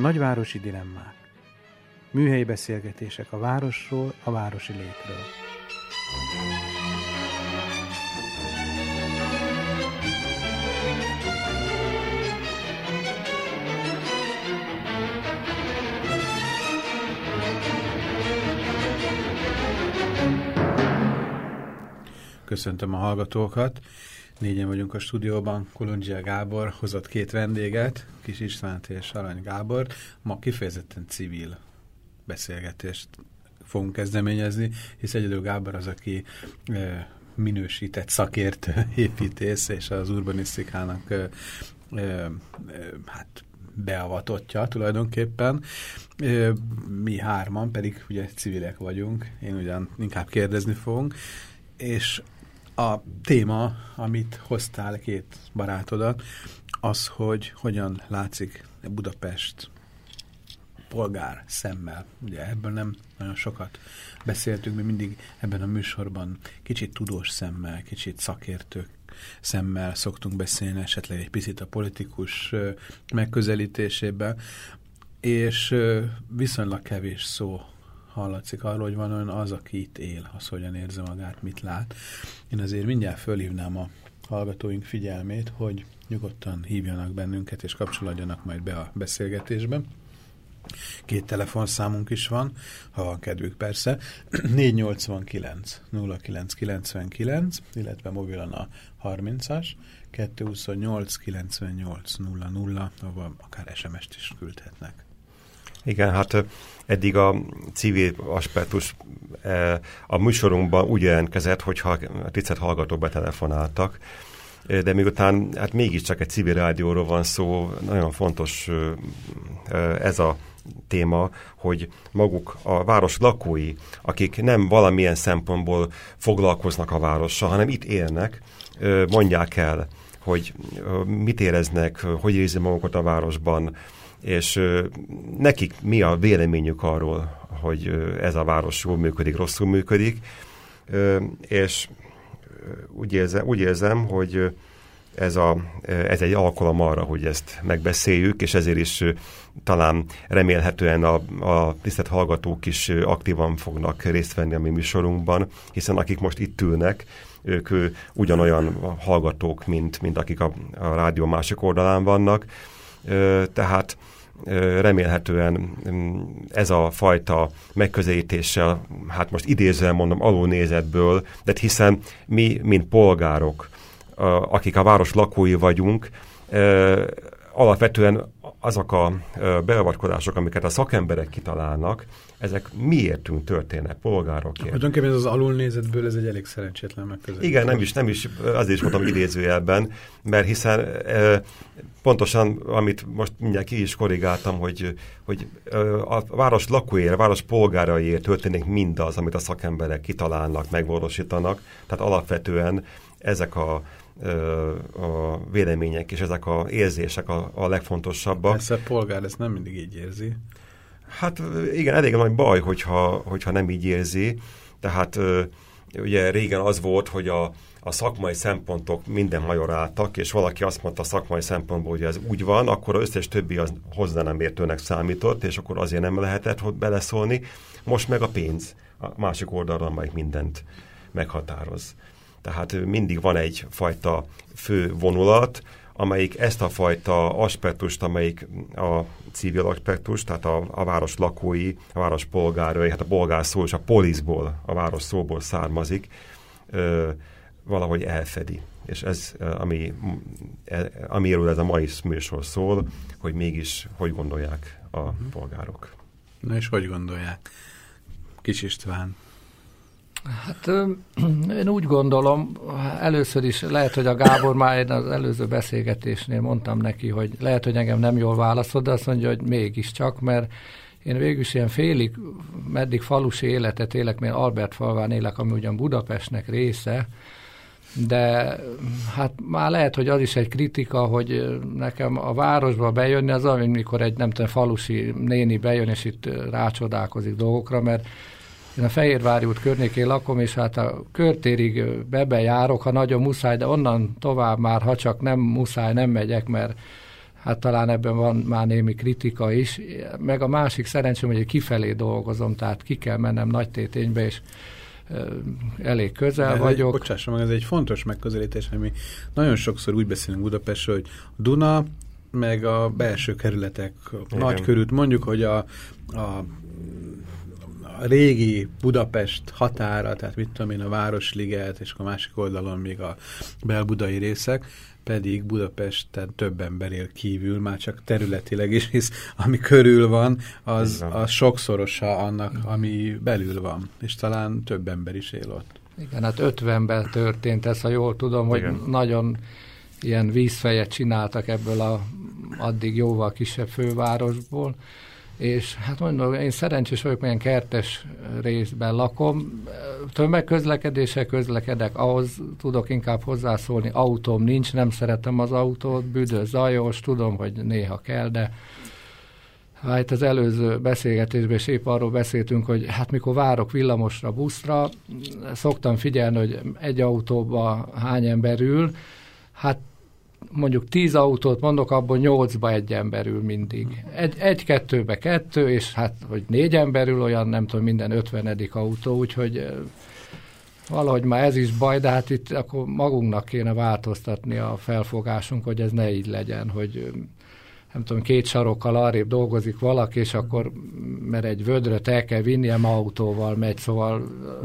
Nagyvárosi dilemmák. Műhelyi beszélgetések a városról, a városi létről. Köszöntöm a hallgatókat. Négyen vagyunk a stúdióban, Kolundzsia Gábor hozott két vendéget, Kis Istvánt és Arany Gábor. Ma kifejezetten civil beszélgetést fogunk kezdeményezni, hisz egyedül Gábor az, aki minősített szakértő építész, és az urbanisztikának hát beavatottja tulajdonképpen. Mi hárman pedig ugye civilek vagyunk, én ugyan inkább kérdezni fogunk, és a téma, amit hoztál két barátodat, az, hogy hogyan látszik Budapest polgár szemmel. Ugye ebből nem nagyon sokat beszéltünk, mi mindig ebben a műsorban kicsit tudós szemmel, kicsit szakértők szemmel szoktunk beszélni, esetleg egy picit a politikus megközelítésében, és viszonylag kevés szó hallatszik arról, hogy van olyan az, aki itt él, az hogyan érzi magát, mit lát. Én azért mindjárt fölhívnám a hallgatóink figyelmét, hogy nyugodtan hívjanak bennünket, és kapcsolódjanak majd be a beszélgetésbe. Két telefonszámunk is van, ha van kedvük persze. 489 0999, illetve mobilon a 30-as, 228 98 00, ahol akár SMS-t is küldhetnek. Igen, hát eddig a civil aspektus a műsorunkban úgy jelentkezett, hogyha a tisztelt hallgatók betelefonáltak, de miután hát mégiscsak egy civil rádióról van szó, nagyon fontos ez a téma, hogy maguk a város lakói, akik nem valamilyen szempontból foglalkoznak a várossal, hanem itt élnek, mondják el, hogy mit éreznek, hogy érzi magukat a városban, és nekik mi a véleményük arról, hogy ez a város jól működik, rosszul működik, és úgy érzem, úgy érzem hogy ez, a, ez egy alkalom arra, hogy ezt megbeszéljük, és ezért is talán remélhetően a, a tisztelt hallgatók is aktívan fognak részt venni a mi műsorunkban, hiszen akik most itt ülnek, ők ugyanolyan hallgatók, mint, mint akik a, a rádió másik oldalán vannak, tehát remélhetően mm, ez a fajta megközelítéssel, hát most idézően mondom, alulnézetből, de hiszen mi, mint polgárok, akik a város lakói vagyunk, alapvetően azok a beavatkozások, amiket a szakemberek kitalálnak, ezek miértünk történnek, polgárokért. Tulajdonképpen ez az alulnézetből ez egy elég szerencsétlen megközelítés. Igen, nem is, nem is, azért is mondtam idézőjelben, mert hiszen e, pontosan, amit most mindjárt ki is korrigáltam, hogy, hogy a város lakóért, a város polgáraiért történik mindaz, amit a szakemberek kitalálnak, megvalósítanak. Tehát alapvetően ezek a a vélemények és ezek a érzések a, a legfontosabbak. Persze a polgár ezt nem mindig így érzi. Hát igen, elég nagy baj, hogyha, hogyha nem így érzi. Tehát ugye régen az volt, hogy a, a szakmai szempontok minden majoráltak, és valaki azt mondta a szakmai szempontból, hogy ez úgy van, akkor az összes többi az hozzá nem értőnek számított, és akkor azért nem lehetett hogy beleszólni. Most meg a pénz a másik oldalra, amelyik mindent meghatároz. Tehát mindig van egy fajta fő vonulat, amelyik ezt a fajta aspektust, amelyik a civil aspektus, tehát a, a város lakói, a város polgárai, hát a polgár szó és a poliszból, a város szóból származik, ö, valahogy elfedi. És ez, ami, e, amiről ez a mai műsor szól, hogy mégis hogy gondolják a uh-huh. polgárok. Na és hogy gondolják? Kis István. Hát én úgy gondolom, először is lehet, hogy a Gábor már én az előző beszélgetésnél mondtam neki, hogy lehet, hogy engem nem jól válaszol, de azt mondja, hogy mégiscsak, mert én végül is ilyen félig, meddig falusi életet élek, mert Albert falván élek, ami ugyan Budapestnek része, de hát már lehet, hogy az is egy kritika, hogy nekem a városba bejönni az olyan, mikor egy nem tudom, falusi néni bejön, és itt rácsodálkozik dolgokra, mert én a Fehérvári út környékén lakom, és hát a körtérig bebe járok, ha nagyon muszáj, de onnan tovább már, ha csak nem muszáj, nem megyek, mert hát talán ebben van már némi kritika is. Meg a másik szerencsém, hogy kifelé dolgozom, tehát ki kell mennem nagy téténybe, és elég közel De vagyok. Bocsássa meg, ez egy fontos megközelítés, ami nagyon sokszor úgy beszélünk Budapestről, hogy Duna, meg a belső kerületek Igen. nagy körült. Mondjuk, hogy a, a a régi Budapest határa, tehát mit tudom én, a Városliget, és a másik oldalon még a belbudai részek, pedig Budapesten több ember él kívül, már csak területileg is, hisz ami körül van, az, az sokszorosa annak, ami belül van, és talán több ember is él ott. Igen, hát 50-ben történt ez, ha jól tudom, hogy Igen. nagyon ilyen vízfejet csináltak ebből a addig jóval kisebb fővárosból, és hát mondom, én szerencsés vagyok, milyen kertes részben lakom. Tömegközlekedéssel közlekedek, ahhoz tudok inkább hozzászólni. Autóm nincs, nem szeretem az autót, büdös, zajos, tudom, hogy néha kell, de Hát az előző beszélgetésben is épp arról beszéltünk, hogy hát mikor várok villamosra, buszra, szoktam figyelni, hogy egy autóba hány ember ül, hát mondjuk tíz autót mondok, abból nyolcba egy emberül mindig. Egy, egy-kettőbe kettő, és hát, hogy négy emberül olyan, nem tudom, minden ötvenedik autó, úgyhogy valahogy már ez is baj, de hát itt akkor magunknak kéne változtatni a felfogásunk, hogy ez ne így legyen, hogy nem tudom, két sarokkal arrébb dolgozik valaki, és akkor, mert egy vödröt el kell vinnie, autóval megy, szóval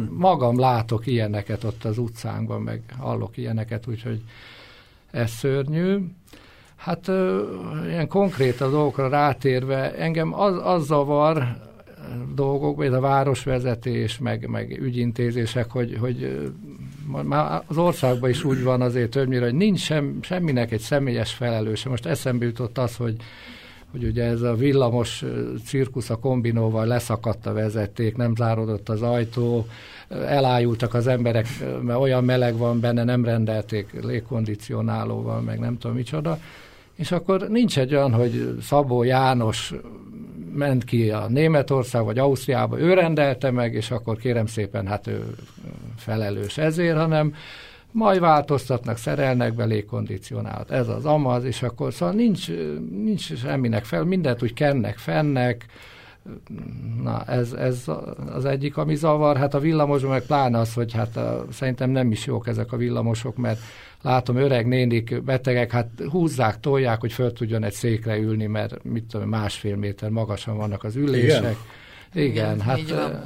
magam látok ilyeneket ott az utcánkban, meg hallok ilyeneket, úgyhogy ez szörnyű. Hát ilyen konkrét a dolgokra rátérve, engem az, az zavar dolgok, vagy a városvezetés, meg, meg ügyintézések, hogy, hogy már az országban is úgy van azért többnyire, hogy nincs sem, semminek egy személyes felelőse. Most eszembe jutott az, hogy hogy ugye ez a villamos cirkusz a kombinóval leszakadt a vezeték, nem záródott az ajtó, elájultak az emberek, mert olyan meleg van benne, nem rendelték légkondicionálóval, meg nem tudom micsoda. És akkor nincs egy olyan, hogy Szabó János ment ki a Németország vagy Ausztriába, ő rendelte meg, és akkor kérem szépen, hát ő felelős ezért, hanem majd változtatnak, szerelnek be légkondicionált. Ez az amaz, és akkor szóval nincs, nincs semminek fel, mindent úgy kennek, fennek, Na, ez, ez az egyik, ami zavar. Hát a villamosban meg pláne az, hogy hát a, szerintem nem is jók ezek a villamosok, mert látom öreg nénik, betegek, hát húzzák, tolják, hogy föl tudjon egy székre ülni, mert mit tudom, másfél méter magasan vannak az ülések. Igen igen, hát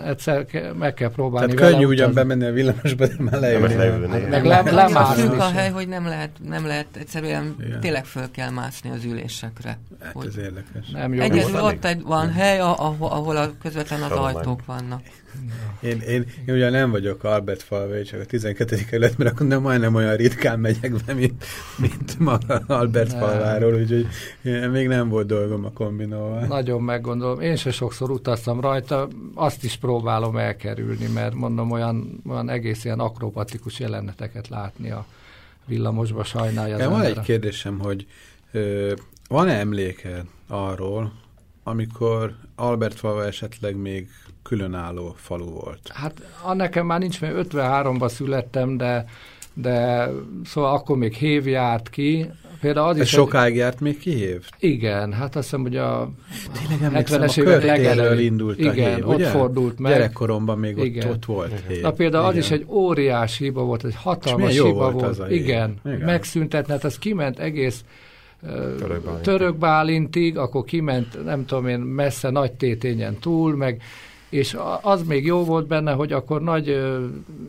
egyszer meg kell próbálni Tehát könnyű ugyan bemenni a villamosba, de már leülni. Hát, meg le, lemászni. a hely, hogy nem lehet, nem lehet egyszerűen Igen. tényleg föl kell mászni az ülésekre. Hát hogy ez érdekes. Nem jó. Egyedül ott egy, van hely, ahol, ahol a közvetlen az ajtók vannak. Én, én, én ugye nem vagyok Albert falva, csak a 12. kerület, mert akkor nem majdnem olyan ritkán megyek be, mint, mint maga Albert nem. falváról, úgyhogy még nem volt dolgom a kombinóval. Nagyon meggondolom. Én se sokszor utaztam rajta, azt is próbálom elkerülni, mert mondom, olyan, olyan egész ilyen akrobatikus jeleneteket látni a villamosba sajnálja az Van egy kérdésem, hogy van-e emléke arról, amikor Albert falva esetleg még különálló falu volt. Hát nekem már nincs, mert 53-ban születtem, de, de szóval akkor még hév járt ki. Például az Ez is sokáig egy... járt még ki hév? Igen, hát azt hiszem, hogy a Tényleg 70-es évek legelőtt indult igen, a hév, ott fordult meg. Gyerekkoromban még igen. ott, ott volt igen. hév. Na például igen. az is egy óriási hiba volt, egy hatalmas hiba volt. volt. Az a igen, igen, megszüntetne, hát az kiment egész Török Bálintig, akkor kiment, nem tudom én, messze nagy tétényen túl, meg és az még jó volt benne, hogy akkor nagy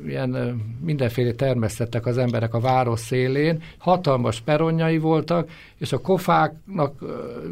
ilyen mindenféle termesztettek az emberek a város szélén, hatalmas peronjai voltak, és a kofáknak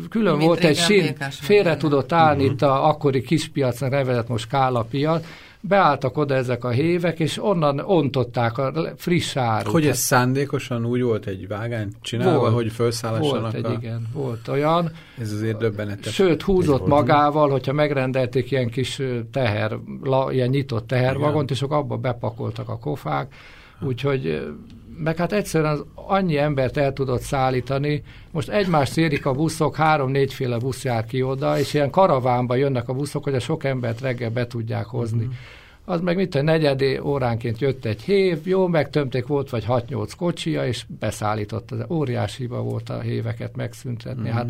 külön Mint volt egy sín, félre tudott állni uh-huh. itt a akkori kispiacnak nevezett most Kála piac, beálltak oda ezek a hévek, és onnan ontották a friss árut. Hogy ez szándékosan úgy volt egy vágány csinálva, volt, hogy felszállassanak Volt egy, a... igen, volt olyan. Ez azért döbbenetes. Sőt, húzott magával, hogyha megrendelték ilyen kis teher, la, ilyen nyitott tehervagont, igen. és akkor abba bepakoltak a kofák, úgyhogy meg hát egyszerűen az annyi embert el tudott szállítani, most egymás szérik a buszok, három-négyféle busz jár ki oda, és ilyen karavánba jönnek a buszok, hogy a sok embert reggel be tudják hozni. Uh-huh. Az meg mit, a negyedé óránként jött egy hév, jó, megtömték, volt vagy 6-8 kocsia, és beszállított. Az óriási hiba volt a héveket megszüntetni. Uh-huh. Hát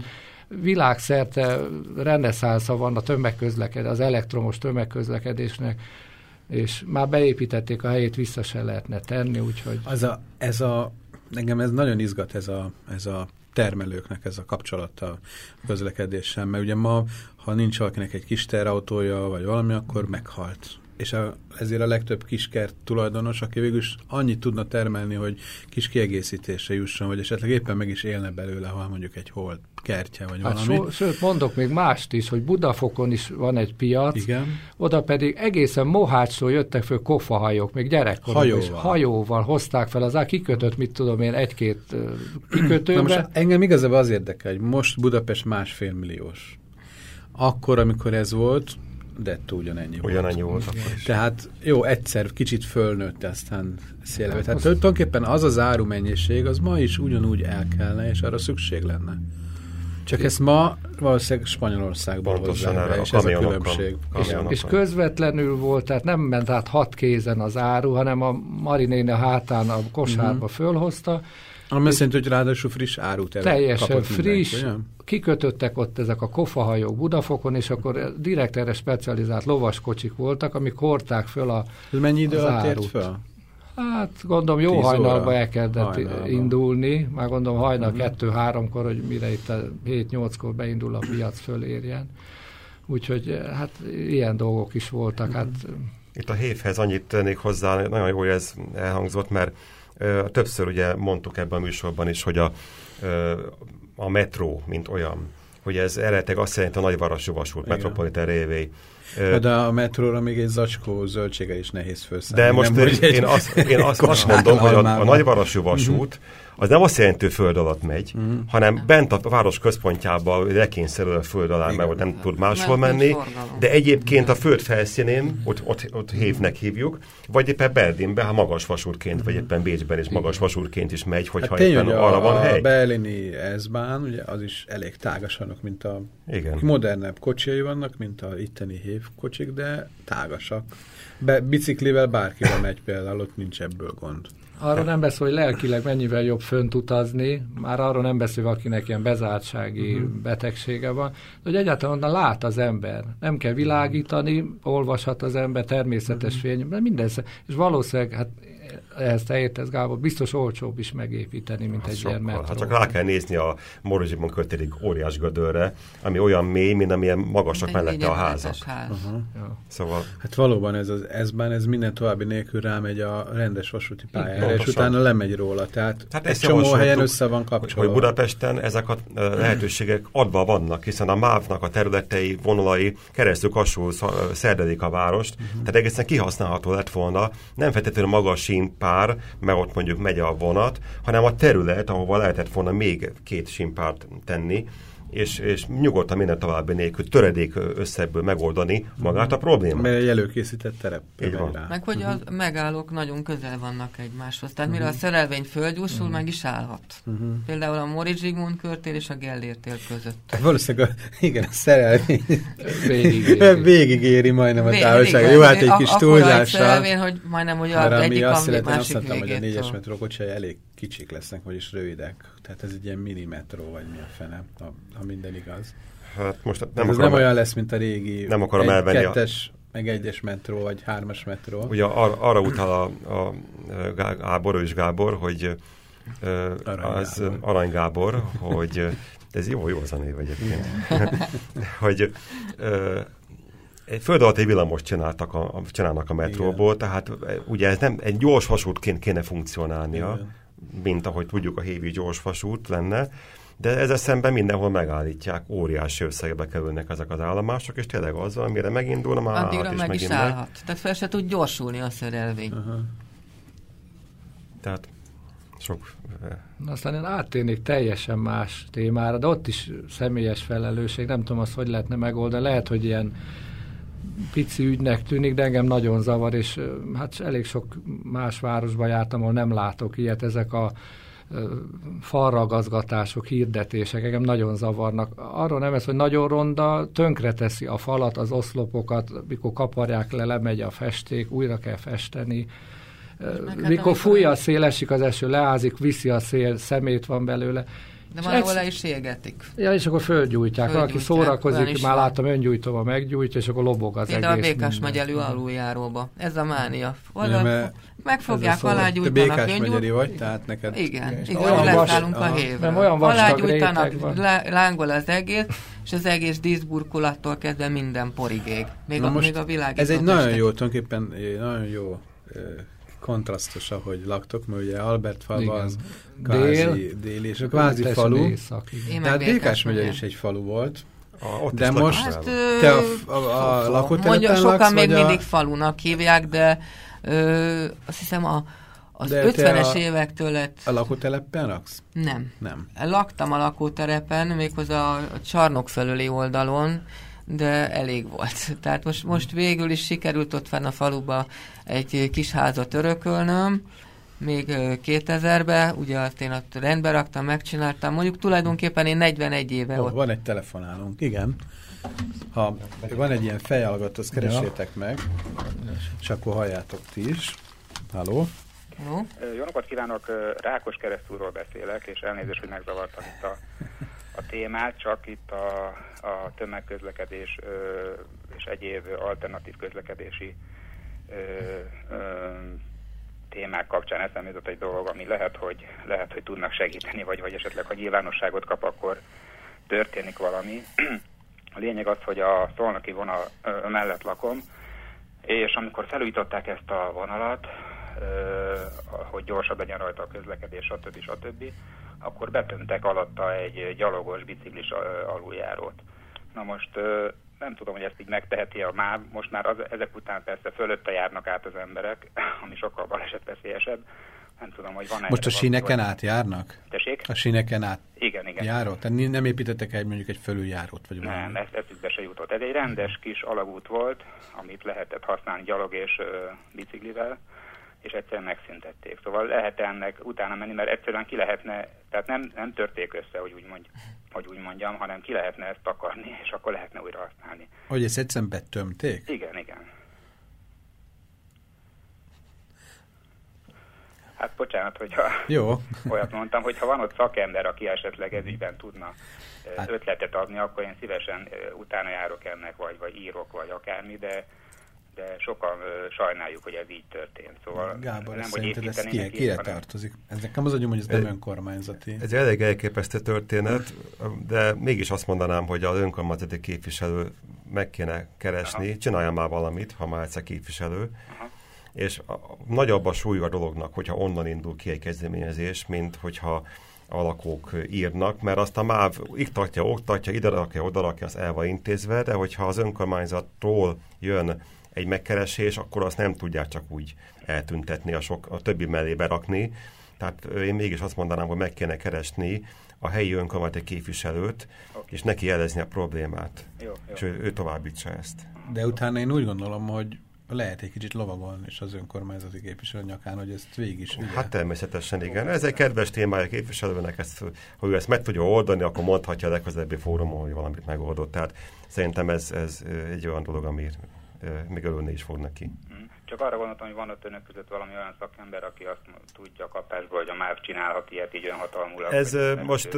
világszerte reneszánsza van a tömegközlekedés, az elektromos tömegközlekedésnek, és már beépítették a helyét, vissza se lehetne tenni, úgyhogy... Az a, ez a, engem ez nagyon izgat ez a, ez a termelőknek ez a kapcsolata a közlekedéssel, mert ugye ma, ha nincs valakinek egy kis terautója, vagy valami, akkor meghalt és a, ezért a legtöbb kiskert tulajdonos, aki végül is annyit tudna termelni, hogy kis kiegészítésre jusson, vagy esetleg éppen meg is élne belőle, ha mondjuk egy hold kertje, vagy hát valami. So, sőt, mondok még mást is, hogy Budafokon is van egy piac, Igen. oda pedig egészen Mohácsról jöttek föl kofahajók, még gyerekkorban hajóval. is hajóval hozták fel, az kikötött, mit tudom én, egy-két kikötőbe. Na most engem igazából az érdekel, hogy most Budapest másfél milliós. Akkor, amikor ez volt, dettó ugyanennyi volt. Ugyanennyi volt akkor is. Tehát jó, egyszer kicsit fölnőtt, aztán szélve. Tehát tulajdonképpen az az áru mennyiség, az ma is ugyanúgy el kellene, és arra szükség lenne. Csak ezt ma valószínűleg Spanyolországban hozzák be, és ez a különbség. És, és közvetlenül volt, tehát nem ment át hat kézen az áru, hanem a Marinéne hátán a kosárba uh mhm. -huh. fölhozta, ami azt jelenti, hogy ráadásul friss árut Teljesen friss, mindenki, kikötöttek ott ezek a kofahajók Budafokon, és akkor direkt erre specializált lovaskocsik voltak, amik hordták föl a Ez mennyi idő alatt ért föl? Hát gondolom jó hajnalba elkezdett hajnalba. indulni, már gondolom hajnal uh-huh. kettő-háromkor, hogy mire itt a 7-8-kor beindul a piac fölérjen. Úgyhogy hát ilyen dolgok is voltak. Hát, itt a hévhez annyit tennék hozzá, nagyon jó, hogy ez elhangzott, mert Többször ugye mondtuk ebben a műsorban is, hogy a, a metró, mint olyan, hogy ez eredetileg azt jelenti a nagyvarasú vasút, Metropolitan Railway. De a metróra még egy zacskó zöldsége is nehéz felszállni. De most nem, én, én, azt, én azt, azt mondom, hogy a, a nagyvarasú vasút uh-huh az nem azt jelenti, hogy föld alatt megy, mm. hanem bent a város központjában lekényszerül a föld alá, mert ott nem tud máshol nem menni, de egyébként a föld felszínén, ott, ott, ott hévnek hívjuk, vagy éppen Berlinben, ha magas vasúrként, vagy éppen Bécsben is magas vasúrként is megy, hogyha hát éppen arra a, van hely. A berlini S-bán, ugye az is elég tágasanak, mint a Igen. modernebb kocsijai vannak, mint a itteni hévkocsik, de tágasak. Be, biciklivel bárkivel megy például, ott nincs ebből gond. Arról nem beszél, hogy lelkileg mennyivel jobb fönt utazni, már arról nem beszél, akinek ilyen bezártsági uh-huh. betegsége van, de hogy egyáltalán onnan lát az ember. Nem kell világítani, olvashat az ember természetes uh-huh. fény, minden, és valószínűleg, hát ehhez te értesz, Gábor, biztos olcsóbb is megépíteni, mint hát egy sokkal. ilyen metró. Hát csak rá kell nézni a Morozsibon kötélig óriás gödörre, ami olyan mély, mint amilyen magasak mellette a házak. Ház. Uh-huh. Ja. Szóval... Hát valóban ez az ezben, ez minden további nélkül rámegy a rendes vasúti pályára, Pontosan. és utána lemegy róla. Tehát hát egy csomó helyen össze van kapcsolva. Hogy Budapesten ezek a lehetőségek adva vannak, hiszen a MÁV-nak a területei, vonalai keresztül kasul szerdelik a várost, uh-huh. tehát egészen kihasználható lett volna, nem feltétlenül magas sín simpár, mert ott mondjuk megy a vonat, hanem a terület, ahova lehetett volna még két simpárt tenni, és, és nyugodtan minden további nélkül töredék összegből megoldani magát a problémát. Mert egy előkészített terep. Rá. Meg hogy a uh-huh. megállók nagyon közel vannak egymáshoz. Tehát uh-huh. mire a mhm. szerelvény földgyorsul, uh-huh. meg is állhat. Uh-huh. Például a Mori Zsigmond körtér és a Gellért tér között. Hát valószínűleg a, igen, a szerelvény végigéri, végigéri majdnem a távolság. Jó, hát egy kis túlzással. szerelvény, hogy majdnem hogy a egyik a másik azt mondtam, hogy a négyes metrókocsai elég kicsik lesznek, vagyis rövidek. Tehát ez egy ilyen mini metró, vagy mi a fene, ha, ha minden igaz. Hát most nem ez akarom, nem olyan lesz, mint a régi nem akarom egy, elvenni kettes, a... meg egyes metró, vagy hármas metró. Ugye ar, arra utal a, a Gábor, és Gábor, hogy Arany az Gábor. Arany Gábor, hogy ez jó, jó az a név egyébként, hogy egy föld alatti villamos csináltak a, csinálnak a metróból, Igen. tehát ugye ez nem egy gyors vasútként kéne funkcionálnia, Igen. Mint ahogy tudjuk a hévi gyors vasút lenne, de ezzel szemben mindenhol megállítják, óriási összegbe kerülnek ezek az állomások, és tényleg az van, mire megindul, már Addigra meg is állhat. Meg. Tehát fel se tud gyorsulni a szerelvény. Uh-huh. Tehát sok... Aztán én áttérnék teljesen más témára, de ott is személyes felelősség, nem tudom azt, hogy lehetne megoldani. Lehet, hogy ilyen pici ügynek tűnik, de engem nagyon zavar, és hát elég sok más városba jártam, ahol nem látok ilyet, ezek a falragazgatások, hirdetések, engem nagyon zavarnak. Arról nem ez, hogy nagyon ronda, tönkreteszi a falat, az oszlopokat, mikor kaparják le, lemegy a festék, újra kell festeni. Mikor fúj a szél, esik az eső, leázik, viszi a szél, szemét van belőle. De van, ahol le is égetik. Ja, és akkor földgyújtják. Valaki szórakozik, már láttam öngyújtóval meggyújtja, és akkor lobog az Például egész. a Békás megyelű aluljáróba. Ez a mánia. Oda, megfogják, alágyújtanak. Te Békás megyeri vagy, tehát neked... Igen, igen, igen olyan lesz a hévre. Olyan alágyújtanak, lángol az egész, és az egész díszburkolattól kezdve minden porig ég. Még, a, még a világ Ez egy nagyon jó, tulajdonképpen nagyon jó kontrasztos, ahogy laktok, mert ugye Albert falva az kvázi dél, dél és a kvázi falu. Észak, Tehát Békás megye is egy falu volt. A, de most hát, te a, a, a lakótelepen Mondja, sokan laksz, még a... mindig falunak hívják, de ö, azt hiszem a az De 50-es évektől lett... A lakótelepen laksz? Nem. Nem. Laktam a lakóterepen, méghozzá a, a csarnok felüli oldalon, de elég volt. Tehát most, most végül is sikerült ott fenn a faluba egy kis házat örökölnöm, még 2000-ben, ugye azt én ott rendbe raktam, megcsináltam, mondjuk tulajdonképpen én 41 éve oh, ott. Van egy telefonálunk, igen. Ha van egy ilyen fejhallgató, azt keresétek ja. meg, és akkor halljátok ti is. Halló? Jó. Jó napot kívánok, Rákos keresztúról beszélek, és elnézést, hogy megzavartam itt a, a témát, csak itt a, a tömegközlekedés ö, és egyéb alternatív közlekedési ö, ö, témák kapcsán eszembe jutott egy dolog, ami lehet, hogy, lehet, hogy tudnak segíteni, vagy, vagy esetleg, ha nyilvánosságot kap, akkor történik valami. A lényeg az, hogy a szolnoki vonal ö, mellett lakom, és amikor felújították ezt a vonalat, hogy gyorsabb legyen rajta a közlekedés, stb. stb., akkor betömtek alatta egy gyalogos biciklis aluljárót. Na most nem tudom, hogy ezt így megteheti a MÁV, most már az, ezek után persze fölötte járnak át az emberek, ami sokkal balesetveszélyesebb. Nem tudom, hogy van-e... Most a síneken átjárnak? Tessék? A síneken át igen, igen. járó? Tehát nem építettek egy mondjuk egy fölüljárót? Vagy nem, valami. ezt eszükbe se jutott. Ez egy rendes kis alagút volt, amit lehetett használni gyalog és uh, biciklivel és egyszerűen megszüntették. Szóval lehet ennek utána menni, mert egyszerűen ki lehetne, tehát nem, nem törték össze, hogy úgy, mondj, hogy úgy mondjam, hanem ki lehetne ezt takarni, és akkor lehetne újra használni. Hogy ezt egyszerűen betömték? Igen, igen. Hát bocsánat, hogyha Jó. olyat mondtam, hogy ha van ott szakember, aki esetleg ez ügyben tudna hát. ötletet adni, akkor én szívesen utána járok ennek, vagy, vagy írok, vagy akármi, de de sokan sajnáljuk, hogy ez így történt. Szóval Gábor, nem, hogy ez ki, kire hanem... tartozik? Ez nekem az agyom, hogy ez nem önkormányzati. Ez egy elég elképesztő történet, de mégis azt mondanám, hogy az önkormányzati képviselő meg kéne keresni, Aha. csinálja már valamit, ha már egyszer képviselő, Aha. és a, nagyobb a súly a dolognak, hogyha onnan indul ki egy kezdeményezés, mint hogyha a lakók írnak, mert azt a MÁV iktatja, oktatja, ide rakja, oda rakja, az el van intézve, de hogyha az önkormányzattól jön egy megkeresés, akkor azt nem tudják csak úgy eltüntetni, a, sok, a többi mellé berakni. Tehát én mégis azt mondanám, hogy meg kéne keresni a helyi önkormányzati képviselőt, okay. és neki jelezni a problémát. Jó, jó. És ő, ő továbbítsa ezt. De utána én úgy gondolom, hogy lehet egy kicsit lovagolni és az önkormányzati képviselő nyakán, hogy ezt végig is ugye? Hát természetesen igen. Ez egy kedves témája a képviselőnek, ezt, hogy ő ezt meg tudja oldani, akkor mondhatja a legközelebbi fórumon, hogy valamit megoldott. Tehát szerintem ez, ez egy olyan dolog, ami még örülni is fog neki. Mm. Csak arra gondoltam, hogy van ott önök között valami olyan szakember, aki azt tudja kapásból, hogy a MÁV csinálhat ilyet így önhatalmulag. Ez most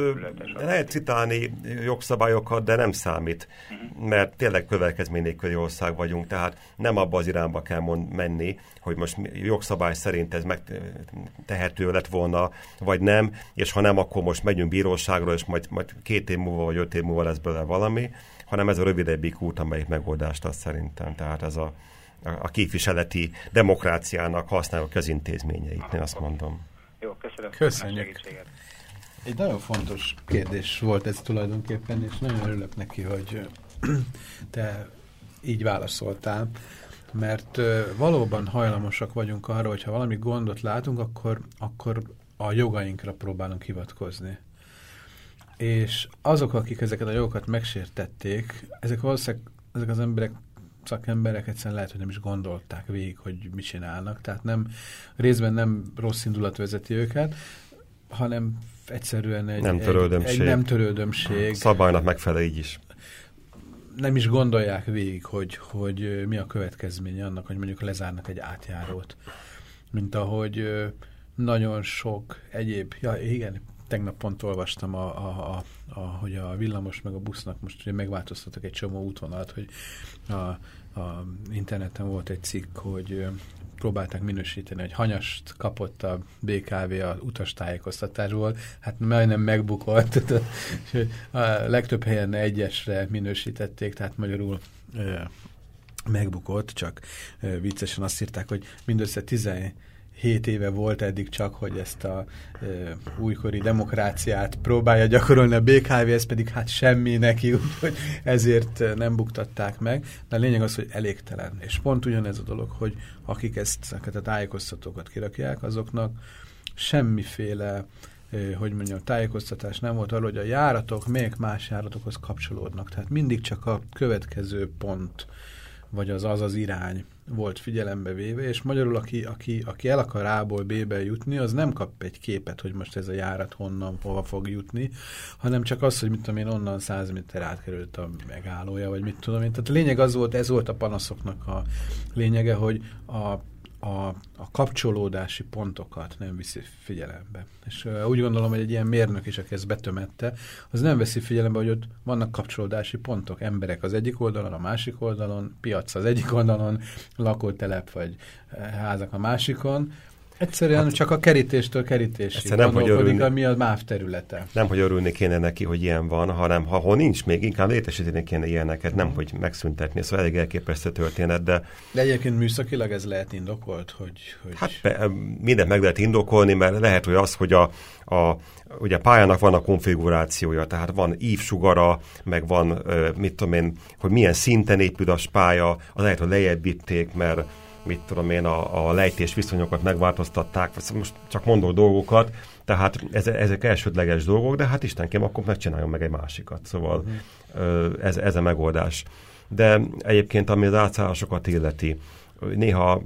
lehet citálni jogszabályokat, de nem számít, uh-huh. mert tényleg következmény nélküli ország vagyunk, tehát nem abba az irányba kell mond, menni, hogy most jogszabály szerint ez megtehető lett volna, vagy nem, és ha nem, akkor most megyünk bíróságra, és majd, majd két év múlva, vagy öt év múlva lesz belőle valami, hanem ez a rövidebbik út, amelyik megoldást az szerintem. Tehát ez a, a képviseleti demokráciának használó közintézményeit, én azt mondom. Jó, köszönöm. Köszönjük. Egy nagyon fontos kérdés volt ez tulajdonképpen, és nagyon örülök neki, hogy te így válaszoltál, mert valóban hajlamosak vagyunk arra, hogy ha valami gondot látunk, akkor, akkor a jogainkra próbálunk hivatkozni. És azok, akik ezeket a jogokat megsértették, ezek valószínűleg ezek az emberek szakemberek egyszerűen lehet, hogy nem is gondolták végig, hogy mit csinálnak. Tehát nem, részben nem rossz indulat vezeti őket, hanem egyszerűen egy nem törődömség. Egy, egy nem törődömség. Szabálynak megfelel így is. Nem is gondolják végig, hogy, hogy mi a következménye annak, hogy mondjuk lezárnak egy átjárót. Mint ahogy nagyon sok egyéb, ja igen, tegnap pont olvastam, a, a, a, a, hogy a villamos meg a busznak most ugye megváltoztattak egy csomó útvonalat, hogy a, a interneten volt egy cikk, hogy próbálták minősíteni, hogy hanyast kapott a BKV a utastájékoztatásból, hát majdnem megbukott. a legtöbb helyen egyesre minősítették, tehát magyarul megbukott, csak viccesen azt írták, hogy mindössze 17 hét éve volt eddig csak, hogy ezt a e, újkori demokráciát próbálja gyakorolni a BKV, ez pedig hát semmi neki, úgyhogy ezért nem buktatták meg. De a lényeg az, hogy elégtelen. És pont ugyanez a dolog, hogy akik ezt a tájékoztatókat kirakják, azoknak semmiféle hogy mondjam, tájékoztatás nem volt arról, hogy a járatok még más járatokhoz kapcsolódnak. Tehát mindig csak a következő pont, vagy az az az irány volt figyelembe véve, és magyarul, aki, aki, aki el akar A-ból B-be jutni, az nem kap egy képet, hogy most ez a járat honnan, hova fog jutni, hanem csak az, hogy mit tudom én, onnan 100 méter átkerült a megállója, vagy mit tudom én. Tehát a lényeg az volt, ez volt a panaszoknak a lényege, hogy a a, a kapcsolódási pontokat nem viszi figyelembe. És úgy gondolom, hogy egy ilyen mérnök is, aki ezt betömette, az nem veszi figyelembe, hogy ott vannak kapcsolódási pontok, emberek az egyik oldalon, a másik oldalon, piac az egyik oldalon, lakótelep vagy házak a másikon, Egyszerűen hát, csak a kerítéstől kerítésig nem, hogy örülni, ami a MÁV területe. Nem, hogy örülni kéne neki, hogy ilyen van, hanem ha hol nincs még, inkább létesíteni kéne ilyeneket, nem, hogy megszüntetni. Szóval elég elképesztő történet, de... De egyébként műszakilag ez lehet indokolt, hogy... hogy... Hát be, mindent meg lehet indokolni, mert lehet, hogy az, hogy a, a ugye a pályának van a konfigurációja, tehát van ívsugara, meg van, mit tudom én, hogy milyen szinten épül a pálya, az lehet, hogy lejjebb vitték, mert mit tudom én, a, a lejtés viszonyokat megváltoztatták, most csak mondó dolgokat, tehát ez, ezek elsődleges dolgok, de hát Istenkém, akkor megcsináljon meg egy másikat. Szóval uh-huh. ez, ez a megoldás. De egyébként, ami az átszállásokat illeti, néha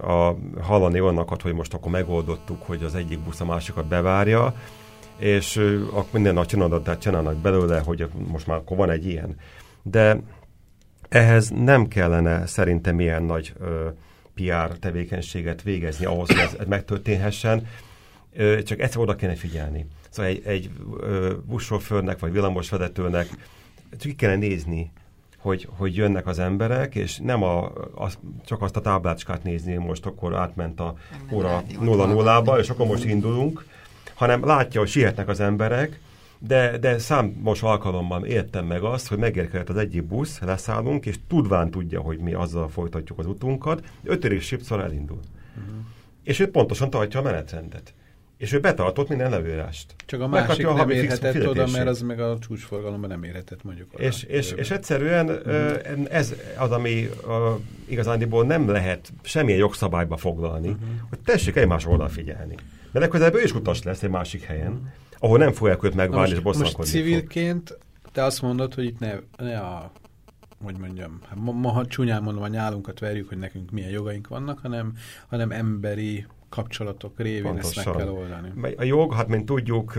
a, hallani olyanokat, hogy most akkor megoldottuk, hogy az egyik busz a másikat bevárja, és akkor minden nap csinálnak, csinálnak belőle, hogy most már akkor van egy ilyen. De ehhez nem kellene szerintem ilyen nagy ö, PR tevékenységet végezni ahhoz, hogy ez, ez megtörténhessen, csak egyszer oda kéne figyelni. Szóval egy, egy buszsofőrnek vagy villamosvezetőnek ki kellene nézni, hogy, hogy jönnek az emberek, és nem a, a, csak azt a táblácskát nézni, most akkor átment a óra 0-0-ba, és akkor most indulunk, hanem látja, hogy sietnek az emberek, de, de számos alkalommal értem meg azt, hogy megérkezett az egyik busz, leszállunk, és tudván tudja, hogy mi azzal folytatjuk az utunkat, ötödik sipszor elindul. Uh-huh. És ő pontosan tartja a menetrendet. És ő betartott minden levőrást. Csak a másik a nem érhetett oda, mert az meg a csúcsforgalomban nem érhetett mondjuk. És, és, és egyszerűen uh-huh. ez az, ami uh, igazándiból nem lehet semmilyen jogszabályba foglalni, uh-huh. hogy tessék egymás odafigyelni. Mert legközelebb ő is utas lesz egy másik helyen. Uh-huh ahol nem fogják őt megválni, és bosszankodni Most civilként fog. te azt mondod, hogy itt ne, ne a hogy mondjam, hát ma, ma csúnyán mondom, a nyálunkat verjük, hogy nekünk milyen jogaink vannak, hanem, hanem emberi kapcsolatok révén Pontosan. ezt meg kell oldani. A jog, hát mint tudjuk,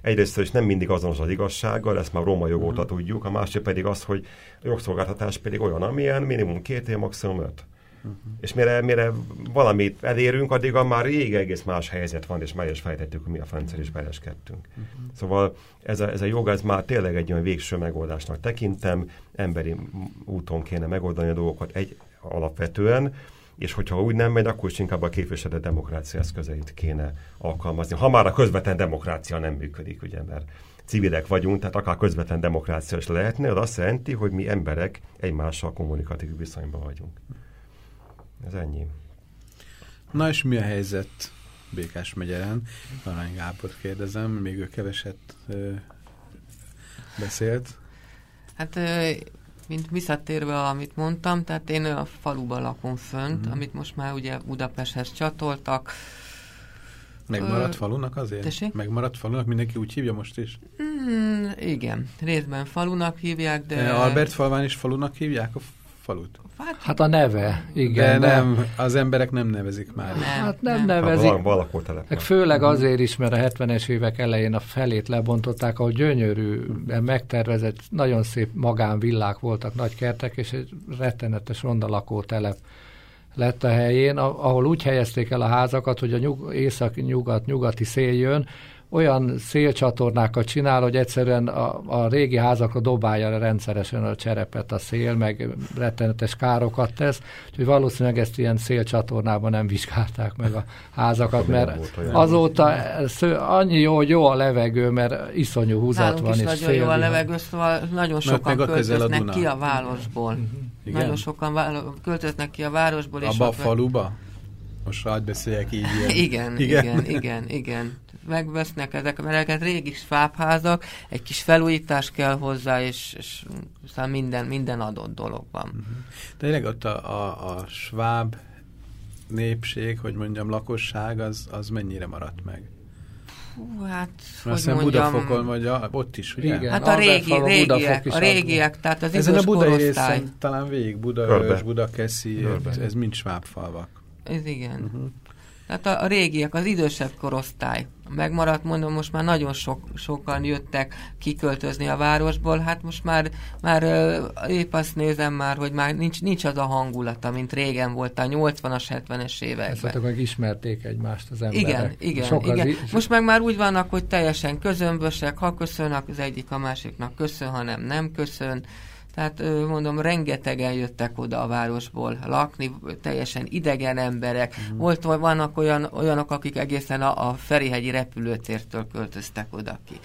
egyrészt is nem mindig azonos az igazsággal, ezt már Róma jog óta uh-huh. tudjuk, a másik pedig az, hogy a jogszolgáltatás pedig olyan, amilyen minimum két év, maximum öt. Uh-huh. És mire, mire valamit elérünk, addig a már rég egész más helyzet van, és már is fejtettük, hogy mi a francia is beleskedtünk. Uh-huh. Szóval ez a, ez a jog, ez már tényleg egy olyan végső megoldásnak tekintem, emberi úton kéne megoldani a dolgokat egy alapvetően, és hogyha úgy nem megy, akkor is inkább a képviselő demokrácia eszközeit kéne alkalmazni. Ha már a közvetlen demokrácia nem működik, ugye, mert civilek vagyunk, tehát akár közvetlen demokrácia is lehetne, az azt jelenti, hogy mi emberek egymással kommunikatív viszonyban vagyunk. Ez ennyi. Na és mi a helyzet Békás megyeren. Arany Gábor kérdezem, még ő keveset ö, beszélt. Hát mint visszatérve, amit mondtam, tehát én a faluban lakom fönt, mm. amit most már ugye Budapesthez csatoltak. Megmaradt falunak azért? Tessék? Megmaradt falunak? Mindenki úgy hívja most is? Mm, igen, részben falunak hívják, de... Albert falván is falunak hívják a falut? Hát, a neve, igen. De nem, az emberek nem nevezik már. Nem, hát nem, nem. nevezik. Hát valakótelep. Meg főleg azért is, mert a 70-es évek elején a felét lebontották, ahol gyönyörű, megtervezett, nagyon szép magánvillák voltak, nagy kertek, és egy rettenetes ronda lakótelep lett a helyén, ahol úgy helyezték el a házakat, hogy a nyug, észak-nyugat-nyugati szél jön, olyan szélcsatornákat csinál, hogy egyszerűen a, a régi házakra dobálja rendszeresen a cserepet a szél, meg rettenetes károkat tesz, úgyhogy valószínűleg ezt ilyen szélcsatornában nem vizsgálták meg a házakat, mert azóta annyi jó, hogy jó a levegő, mert iszonyú húzat Nálunk van. Is és nagyon jó a levegő, szóval nagyon sokan költöznek ki a városból. Mhm. Igen? Nagyon sokan költöznek ki a városból. Abba a faluba? Most rád beszéljek így. Ilyen. igen, igen, igen, igen, igen megvesznek ezek, mert ezeket régi fábházak, egy kis felújítás kell hozzá, és, és szóval minden, minden adott dolog van. Uh-huh. De tényleg ott a, a, a sváb népség, hogy mondjam, lakosság, az, az mennyire maradt meg? Hú, hát, Azt hogy mondjam... Budafokon vagy a, ott is, ugye? Igen, hát a régi, régiek, a régiek, tehát az Ezen a budai részen talán végig, Budaörs, Budakeszi, ez mind svábfalvak. Ez igen. Uh-huh. Tehát a, a régiek, az idősebb korosztály megmaradt, mondom, most már nagyon sok, sokan jöttek kiköltözni a városból, hát most már, már épp azt nézem már, hogy már nincs, nincs az a hangulata, mint régen volt a 80-as, 70-es években. Ezt meg ismerték egymást az emberek. Igen, igen, sok igen. Az... Most meg már úgy vannak, hogy teljesen közömbösek, ha köszönnek az egyik a másiknak köszön, hanem nem köszön, tehát mondom, rengetegen jöttek oda a városból lakni, teljesen idegen emberek. Mm. Volt, vannak olyan, olyanok, akik egészen a, a Ferihegyi repülőtértől költöztek oda ki.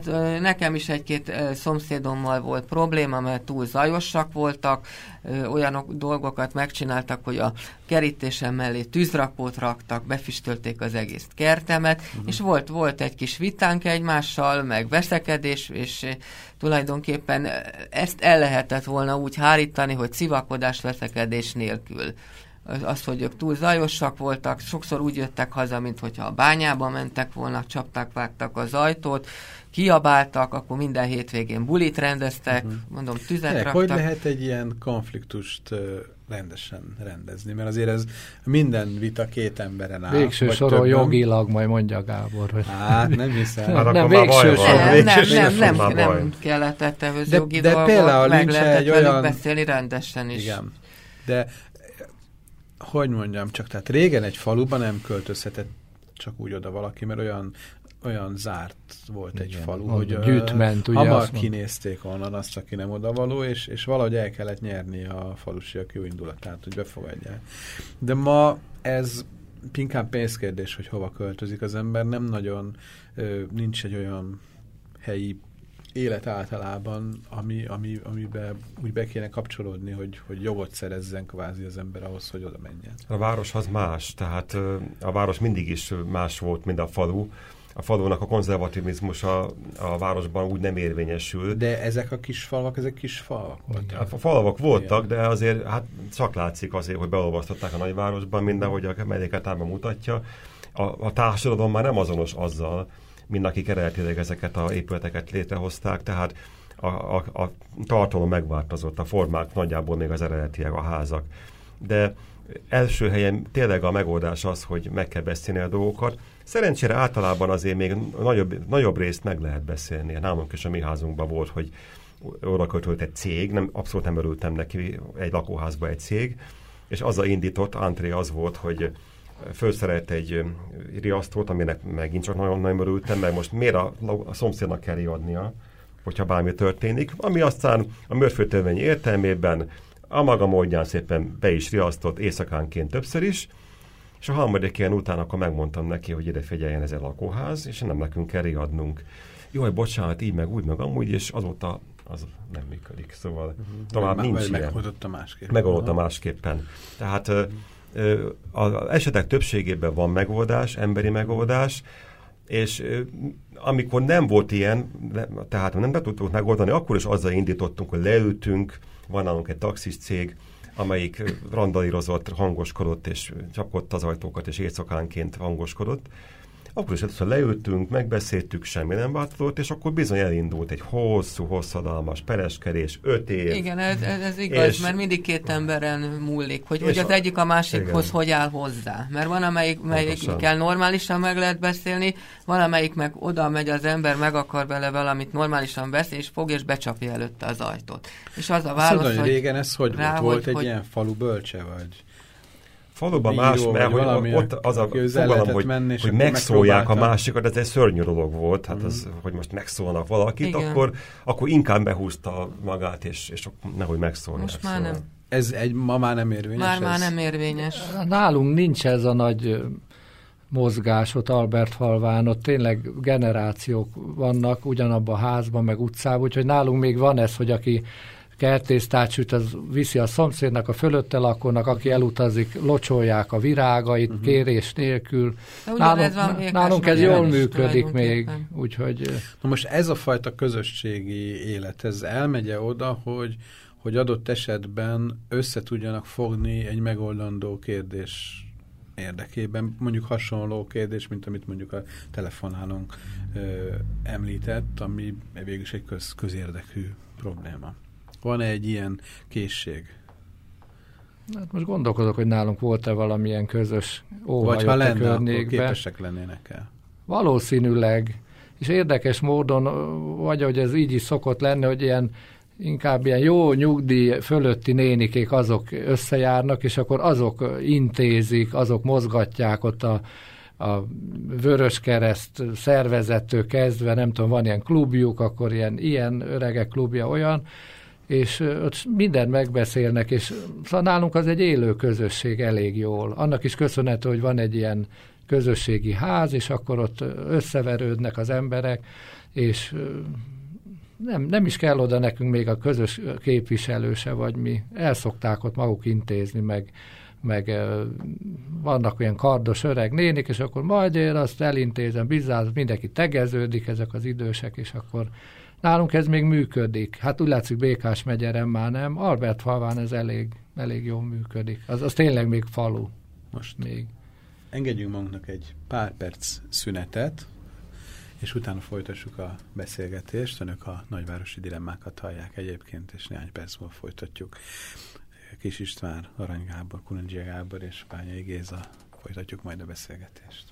Tehát nekem is egy-két szomszédommal volt probléma, mert túl zajosak voltak, olyan dolgokat megcsináltak, hogy a kerítésem mellé tűzrakót raktak, befüstölték az egész kertemet, uh-huh. és volt, volt egy kis vitánk egymással, meg veszekedés, és tulajdonképpen ezt el lehetett volna úgy hárítani, hogy civakodás, veszekedés nélkül az, hogy ők túl zajosak voltak, sokszor úgy jöttek haza, mint hogyha a bányába mentek volna, csapták, vágtak az ajtót, kiabáltak, akkor minden hétvégén bulit rendeztek, uh-huh. mondom, tüzet raktak. Hogy lehet egy ilyen konfliktust uh, rendesen rendezni? Mert azért ez minden vita két emberen áll. Végső soron többen. jogilag majd mondja Gábor. Hogy... Hát nem hiszem. nem, nem végső soron. Nem, nem, nem, nem, nem, nem kellett ehhez de, jogi de dolgot, például meg lehetett egy olyan... beszélni rendesen is. Igen. De hogy mondjam, csak tehát régen egy faluban nem költözhetett csak úgy oda valaki, mert olyan olyan zárt volt Igen, egy falu, hogy gyűjtment, ugye hamar kinézték onnan azt, aki nem odavaló, és, és valahogy el kellett nyerni a falusiak jó indulatát, hogy befogadják. De ma ez inkább pénzkérdés, hogy hova költözik az ember, nem nagyon, nincs egy olyan helyi élet általában, ami, ami, amiben úgy be kéne kapcsolódni, hogy, hogy jogot szerezzen kvázi az ember ahhoz, hogy oda menjen. A város az más, tehát a város mindig is más volt, mint a falu. A falunak a konzervativizmusa a városban úgy nem érvényesül. De ezek a kis falvak, ezek kis falvak voltak? Hát a falvak voltak, de azért hát csak látszik azért, hogy beolvasztották a nagyvárosban, mindenhogy a melléketában mutatja. A, a társadalom már nem azonos azzal, mint akik eredetileg ezeket a épületeket létrehozták, tehát a, a, a tartalom megváltozott, a formák nagyjából még az eredetiek, a házak. De első helyen tényleg a megoldás az, hogy meg kell beszélni a dolgokat. Szerencsére általában azért még nagyobb, nagyobb részt meg lehet beszélni. Nálunk is a mi házunkban volt, hogy oda költölt egy cég, nem, abszolút nem örültem neki egy lakóházba egy cég, és az a indított, Antré az volt, hogy felszerelt egy riasztót, aminek megint csak nagyon nagyon örültem, mert most miért a, a szomszédnak kell riadnia, hogyha bármi történik, ami aztán a mörfőtörvény értelmében a maga módján szépen be is riasztott éjszakánként többször is, és a harmadik ilyen után akkor megmondtam neki, hogy ide figyeljen ez a lakóház, és nem nekünk kell riadnunk. Jaj, bocsánat, így meg úgy, meg amúgy, és azóta az nem működik. Szóval uh-huh. tovább nincs Megoldotta másképpen. Megoldotta másképpen. Tehát uh-huh az esetek többségében van megoldás, emberi megoldás, és amikor nem volt ilyen, tehát nem be tudtuk megoldani, akkor is azzal indítottunk, hogy leültünk, van nálunk egy taxis cég, amelyik randalírozott, hangoskodott, és csapott az ajtókat, és éjszakánként hangoskodott, akkor is egyszer leültünk, megbeszéltük, semmi nem változott, és akkor bizony elindult egy hosszú, hosszadalmas pereskedés, öt év. Igen, ez, ez, igaz, és, mert mindig két emberen múlik, hogy, hogy az a, egyik a másikhoz igen. hogy áll hozzá. Mert van, amelyik kell normálisan meg lehet beszélni, van, amelyik meg oda megy az ember, meg akar bele valamit normálisan beszélni, és fog és becsapja előtte az ajtót. És az a válasz, Azt hogy régen ez hogy rá, volt? Volt hogy, egy hogy, ilyen falu bölcse, vagy? Faluban más, mert hogy ott az a fogalom, hogy, menni, hogy megszólják a másikat, ez egy szörnyű dolog volt, hát mm. az, hogy most megszólnak valakit, akkor, akkor inkább behúzta magát, és, és nehogy megszólják. Most már szóval. nem. Ez egy, ma már nem érvényes? Már, ez? már nem érvényes. Nálunk nincs ez a nagy mozgás ott Albert falván, ott tényleg generációk vannak ugyanabban a házban, meg utcában, úgyhogy nálunk még van ez, hogy aki kertésztát süt, az viszi a szomszédnak, a fölötte lakónak, aki elutazik, locsolják a virágait, uh-huh. kérés nélkül. Nálunk, van nálunk ez jól működik még, úgyhogy... Na most ez a fajta közösségi élet, ez elmegye oda, hogy, hogy adott esetben össze tudjanak fogni egy megoldandó kérdés érdekében, mondjuk hasonló kérdés, mint amit mondjuk a telefonálónk ö, említett, ami végül is egy köz, közérdekű probléma. Van-e egy ilyen készség? Hát most gondolkodok, hogy nálunk volt-e valamilyen közös óvaj Vagy ha lenne, akkor képesek lennének el. Valószínűleg. És érdekes módon, vagy hogy ez így is szokott lenni, hogy ilyen inkább ilyen jó nyugdíj fölötti nénikék azok összejárnak, és akkor azok intézik, azok mozgatják ott a, a Vörös Kereszt szervezettől kezdve, nem tudom, van ilyen klubjuk, akkor ilyen, ilyen öregek klubja olyan, és ott mindent megbeszélnek, és szóval nálunk az egy élő közösség elég jól. Annak is köszönhető, hogy van egy ilyen közösségi ház, és akkor ott összeverődnek az emberek, és nem, nem is kell oda nekünk még a közös képviselőse, vagy mi. Elszokták ott maguk intézni, meg, meg vannak olyan kardos öreg nénik, és akkor majd én azt elintézem, bizony, mindenki tegeződik, ezek az idősek, és akkor Nálunk ez még működik. Hát úgy látszik Békás megyeren már nem. Albert falván ez elég, elég jól működik. Az, az tényleg még falu. Most még. Engedjünk magunknak egy pár perc szünetet, és utána folytassuk a beszélgetést. Önök a nagyvárosi dilemmákat hallják egyébként, és néhány perc múlva folytatjuk. Kis István, Arany Gábor, Kulundzsia Gábor és Pányai Géza folytatjuk majd a beszélgetést.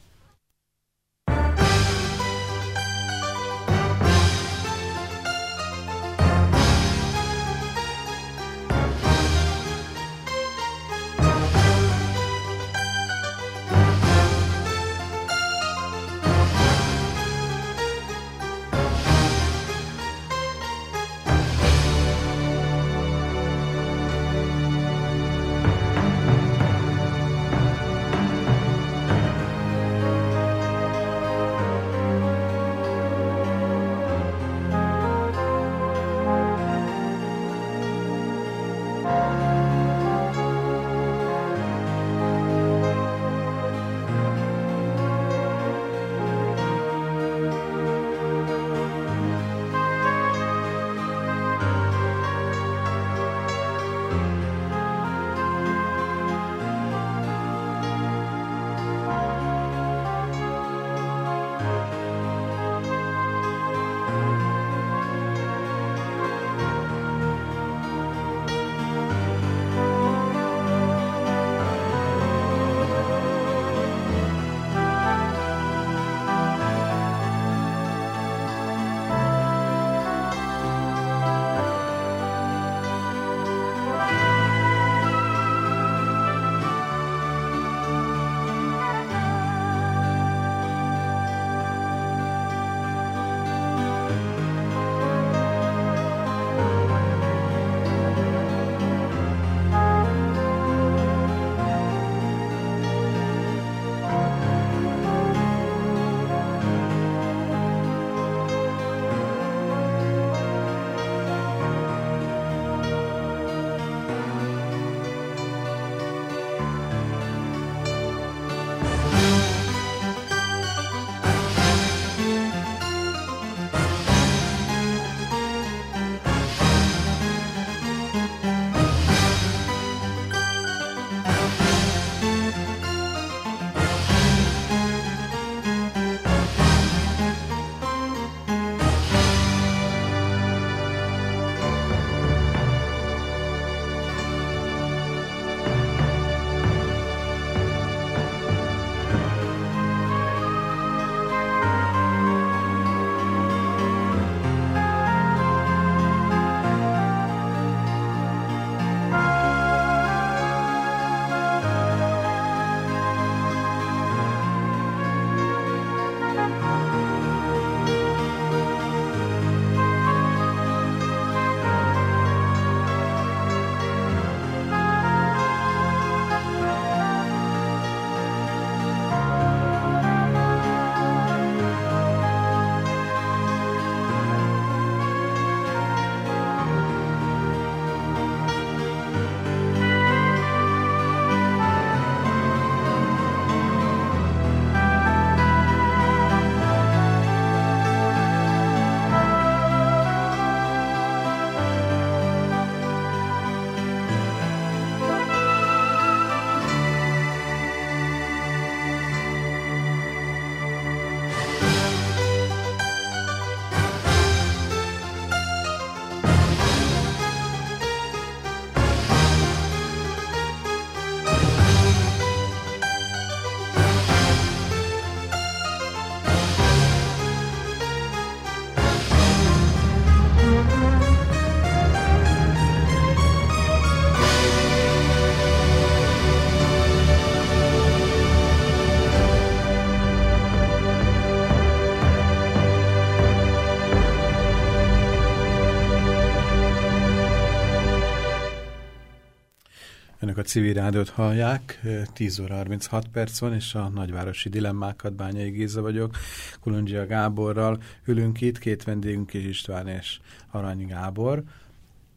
A civil rádiót hallják, 10 óra 36 perc van, és a nagyvárosi dilemmákat Bányai Géza vagyok, Kulundzsia Gáborral ülünk itt, két vendégünk is István és Arany Gábor.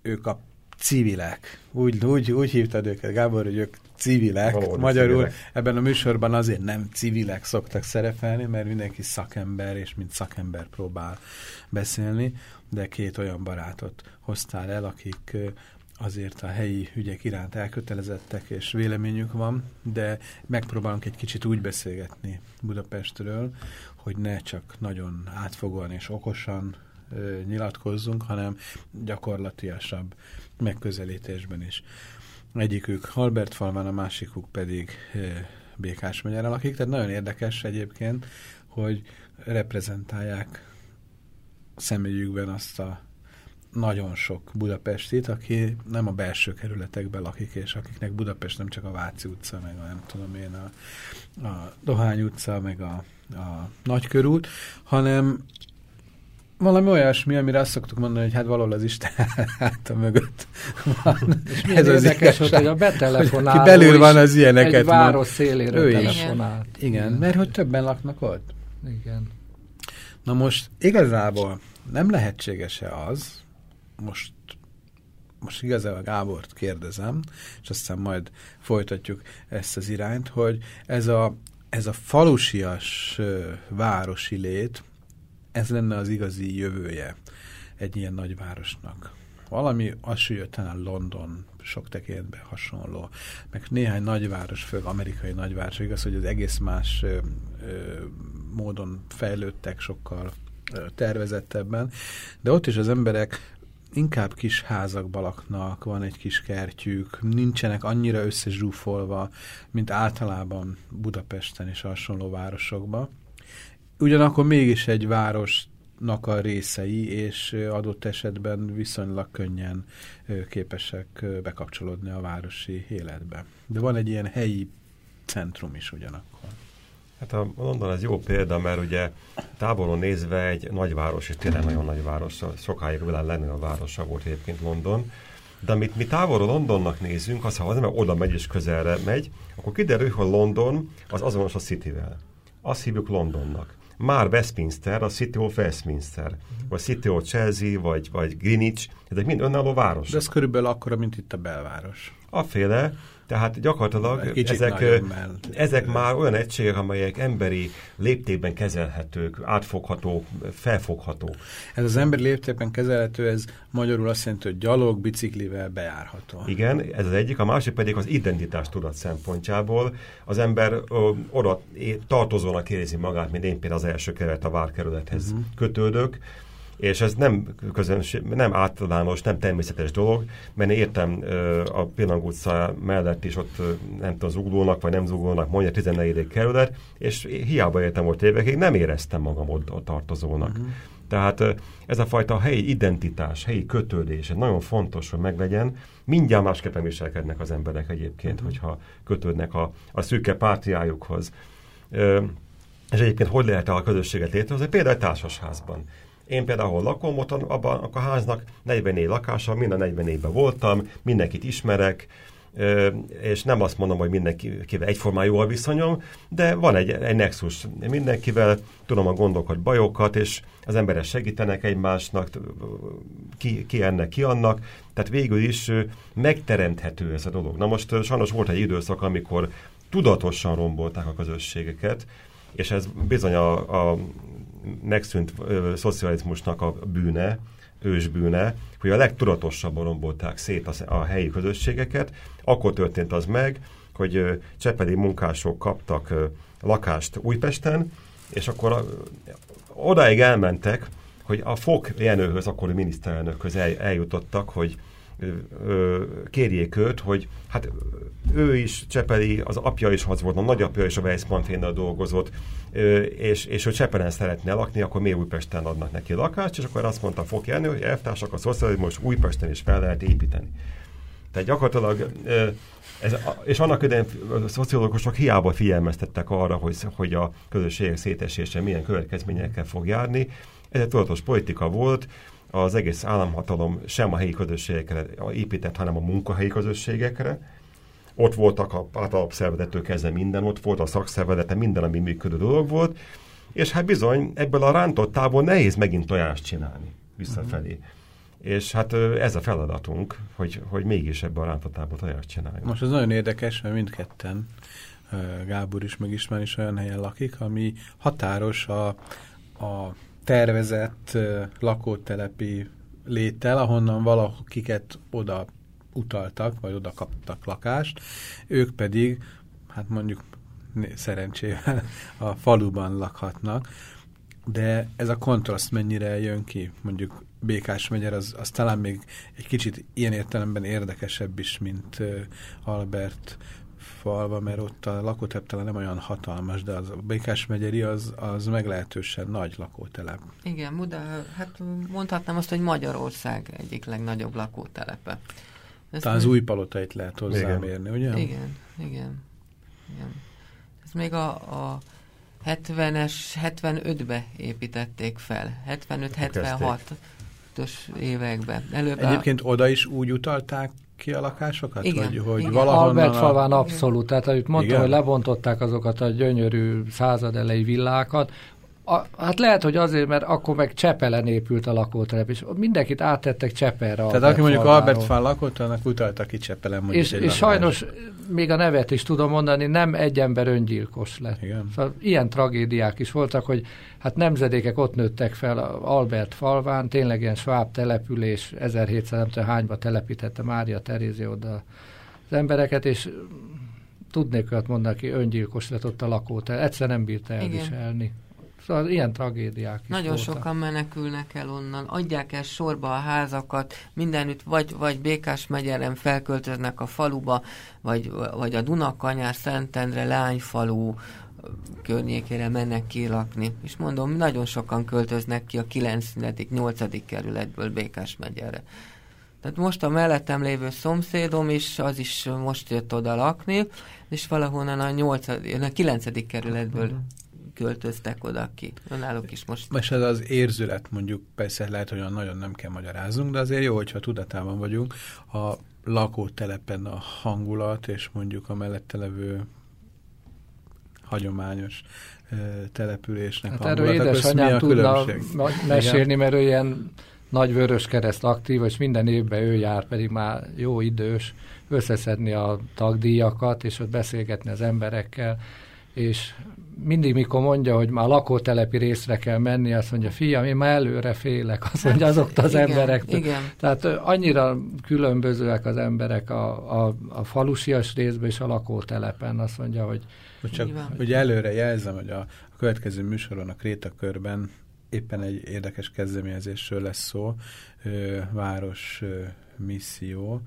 Ők a civilek. Úgy, úgy, úgy hívtad őket, Gábor, hogy ők civilek. Valóban Magyarul civilek. ebben a műsorban azért nem civilek szoktak szerepelni, mert mindenki szakember, és mint szakember próbál beszélni, de két olyan barátot hoztál el, akik azért a helyi ügyek iránt elkötelezettek, és véleményük van, de megpróbálunk egy kicsit úgy beszélgetni Budapestről, hogy ne csak nagyon átfogóan és okosan ö, nyilatkozzunk, hanem gyakorlatiasabb megközelítésben is. Egyikük Halbert falván, a másikuk pedig ö, Békás megyeren lakik, tehát nagyon érdekes egyébként, hogy reprezentálják személyükben azt a nagyon sok budapestit, aki nem a belső kerületekben lakik, és akiknek Budapest nem csak a Váci utca, meg a nem tudom én, a, a Dohány utca, meg a, a Nagykörút, hanem valami olyasmi, amire azt szoktuk mondani, hogy hát valahol az Isten hát a mögött van. És Ez az érdekes, igazság, hogy a betelefonáló hogy belül van az ilyeneket. Egy város szélére ő telefonál. Igen. Igen, mert hogy többen laknak ott. Igen. Na most igazából nem lehetséges-e az, most, most igazából Gábort kérdezem, és aztán majd folytatjuk ezt az irányt, hogy ez a, ez a falusias városi lét, ez lenne az igazi jövője egy ilyen nagyvárosnak. Valami jött talán London sok tekintben hasonló, meg néhány nagyváros, főleg amerikai nagyváros, igaz, hogy az egész más ö, ö, módon fejlődtek sokkal tervezettebben, de ott is az emberek inkább kis házakba laknak, van egy kis kertjük, nincsenek annyira összezsúfolva, mint általában Budapesten és hasonló városokban. Ugyanakkor mégis egy városnak a részei, és adott esetben viszonylag könnyen képesek bekapcsolódni a városi életbe. De van egy ilyen helyi centrum is ugyanakkor. Hát a London ez jó példa, mert ugye távolon nézve egy nagyváros, és tényleg nagyon nagy város, sokáig a világ legnagyobb városa volt egyébként London, de amit mi távolról Londonnak nézünk, az ha az ember oda megy és közelre megy, akkor kiderül, hogy London az azonos a Cityvel. Azt hívjuk Londonnak. Már Westminster, a City of Westminster, vagy City of Chelsea, vagy, vagy Greenwich, ezek mind önálló városok. De ez körülbelül akkora, mint itt a belváros. Aféle, tehát gyakorlatilag ezek, ezek már olyan egységek, amelyek emberi léptékben kezelhetők, átfoghatók, felfoghatók. Ez az emberi léptékben kezelhető, ez magyarul azt jelenti, hogy gyalog, biciklivel bejárható. Igen, ez az egyik, a másik pedig az identitás tudat szempontjából. Az ember ö, oda tartozónak érzi magát, mint én például az első keret a várkerülethez uh-huh. kötődök, és ez nem, közönség, nem általános, nem természetes dolog, mert én értem a Pillang utca mellett is ott nem tudom, zuglónak vagy nem zuglónak, mondja 14. kerület, és hiába értem ott évekig, nem éreztem magam ott, ott tartozónak. Uh-huh. Tehát ez a fajta helyi identitás, helyi kötődés, nagyon fontos, hogy meglegyen. Mindjárt másképpen viselkednek az emberek egyébként, uh-huh. hogyha kötődnek a, a szűke pártiájukhoz. És egyébként hogy lehet a közösséget létrehozni? Például egy társasházban. Én például, lakom, ott abban a háznak 44 lakása, mind a 44-ben voltam, mindenkit ismerek, és nem azt mondom, hogy mindenkivel egyformán jó a viszonyom, de van egy, egy nexus mindenkivel, tudom a gondokat, bajokat, és az emberek segítenek egymásnak, ki, ki ennek, ki annak, tehát végül is megteremthető ez a dolog. Na most sajnos volt egy időszak, amikor tudatosan rombolták a közösségeket, és ez bizony a, a megszűnt ö, szocializmusnak a bűne, ősbűne, hogy a legtudatosabban rombolták szét a, a helyi közösségeket. Akkor történt az meg, hogy ö, csepeli munkások kaptak ö, lakást Újpesten, és akkor a, odáig elmentek, hogy a Fok Jenőhöz, akkori miniszterelnökhöz el, eljutottak, hogy kérjék őt, hogy hát ő is Csepeli, az apja is az volt, a nagyapja is a Weissmann dolgozott, és, és hogy Csepelen szeretne lakni, akkor mi Újpesten adnak neki lakást, és akkor azt mondta Fok Jenő, hogy elvtársak a szocializmus Újpesten is fel lehet építeni. Tehát gyakorlatilag, ez, és annak idején a szociológusok hiába figyelmeztettek arra, hogy, hogy a közösségek szétesése milyen következményekkel fog járni. Ez egy tudatos politika volt, az egész államhatalom sem a helyi közösségekre épített, hanem a munkahelyi közösségekre. ott voltak a átalapszervezettől kezdve minden, ott volt a szakszervezete, minden, ami működő dolog volt, és hát bizony ebből a rántott távol nehéz megint tojást csinálni visszafelé. Uh-huh. És hát ez a feladatunk, hogy, hogy mégis ebből a rántottából tojást csináljuk. Most ez nagyon érdekes, mert mindketten Gábor is, meg István is olyan helyen lakik, ami határos a, a tervezett lakótelepi léttel, ahonnan valakiket oda utaltak, vagy oda kaptak lakást, ők pedig, hát mondjuk szerencsével a faluban lakhatnak, de ez a kontraszt mennyire jön ki, mondjuk Békás megyer, az, az talán még egy kicsit ilyen értelemben érdekesebb is, mint Albert falva, mert ott a lakótelep nem olyan hatalmas, de az a Békás megyeri az, az meglehetősen nagy lakótelep. Igen, Buda, hát mondhatnám azt, hogy Magyarország egyik legnagyobb lakótelepe. Ezt talán az új palotait lehet hozzámérni, ugye? Igen, igen, igen. Ez még a, a 70-es, 75-be építették fel, 75-76-os években. Előbb Egyébként a... oda is úgy utalták ki a lakásokat? Igen, hogy, hogy igen. valahonnan... Albert falván a... abszolút, tehát ahogy mondtam, igen? hogy lebontották azokat a gyönyörű századelei villákat, a, hát lehet, hogy azért, mert akkor meg Csepelen épült a lakótelep, és mindenkit áttettek Cseperre. Tehát Albert aki mondjuk Albert fal lakott, annak utalta ki Csepelen. És, és sajnos még a nevet is tudom mondani, nem egy ember öngyilkos lett. Igen. Szóval ilyen tragédiák is voltak, hogy hát nemzedékek ott nőttek fel Albert falván, tényleg ilyen sváb település, 1700 nem tudom hányba telepítette Mária Terézi oda az embereket, és tudnék olyat mondani, aki öngyilkos lett ott a lakótelep. Egyszer nem bírta elviselni. Igen. Szóval ilyen tragédiák is Nagyon voltak. sokan menekülnek el onnan, adják el sorba a házakat, mindenütt vagy, vagy Békás megyeren felköltöznek a faluba, vagy, vagy a Dunakanyár, Szentendre, Lányfalú környékére mennek ki lakni. És mondom, nagyon sokan költöznek ki a 9. 8. kerületből Békás megyere. Tehát most a mellettem lévő szomszédom is, az is most jött oda lakni, és valahonnan a, 8, a 9. kerületből költöztek oda ki. Náluk is most. És ez az érzület mondjuk, persze lehet, hogy nagyon nem kell magyaráznunk, de azért jó, hogyha tudatában vagyunk. A lakótelepen a hangulat, és mondjuk a mellette levő hagyományos településnek hát erről édesanyám tudna mesélni, mert ő ilyen nagy vörös kereszt aktív, és minden évben ő jár, pedig már jó idős, összeszedni a tagdíjakat, és ott beszélgetni az emberekkel, és mindig, mikor mondja, hogy már a lakótelepi részre kell menni, azt mondja, fiam, én már előre félek, azt mondja azoktól az emberektől. Igen. Tehát annyira különbözőek az emberek a, a, a falusias részben és a lakótelepen, azt mondja, hogy... Csak, hogy előre jelzem, hogy a, a következő műsoron a Krétakörben éppen egy érdekes kezdeményezésről lesz szó, ö, város ö, misszió,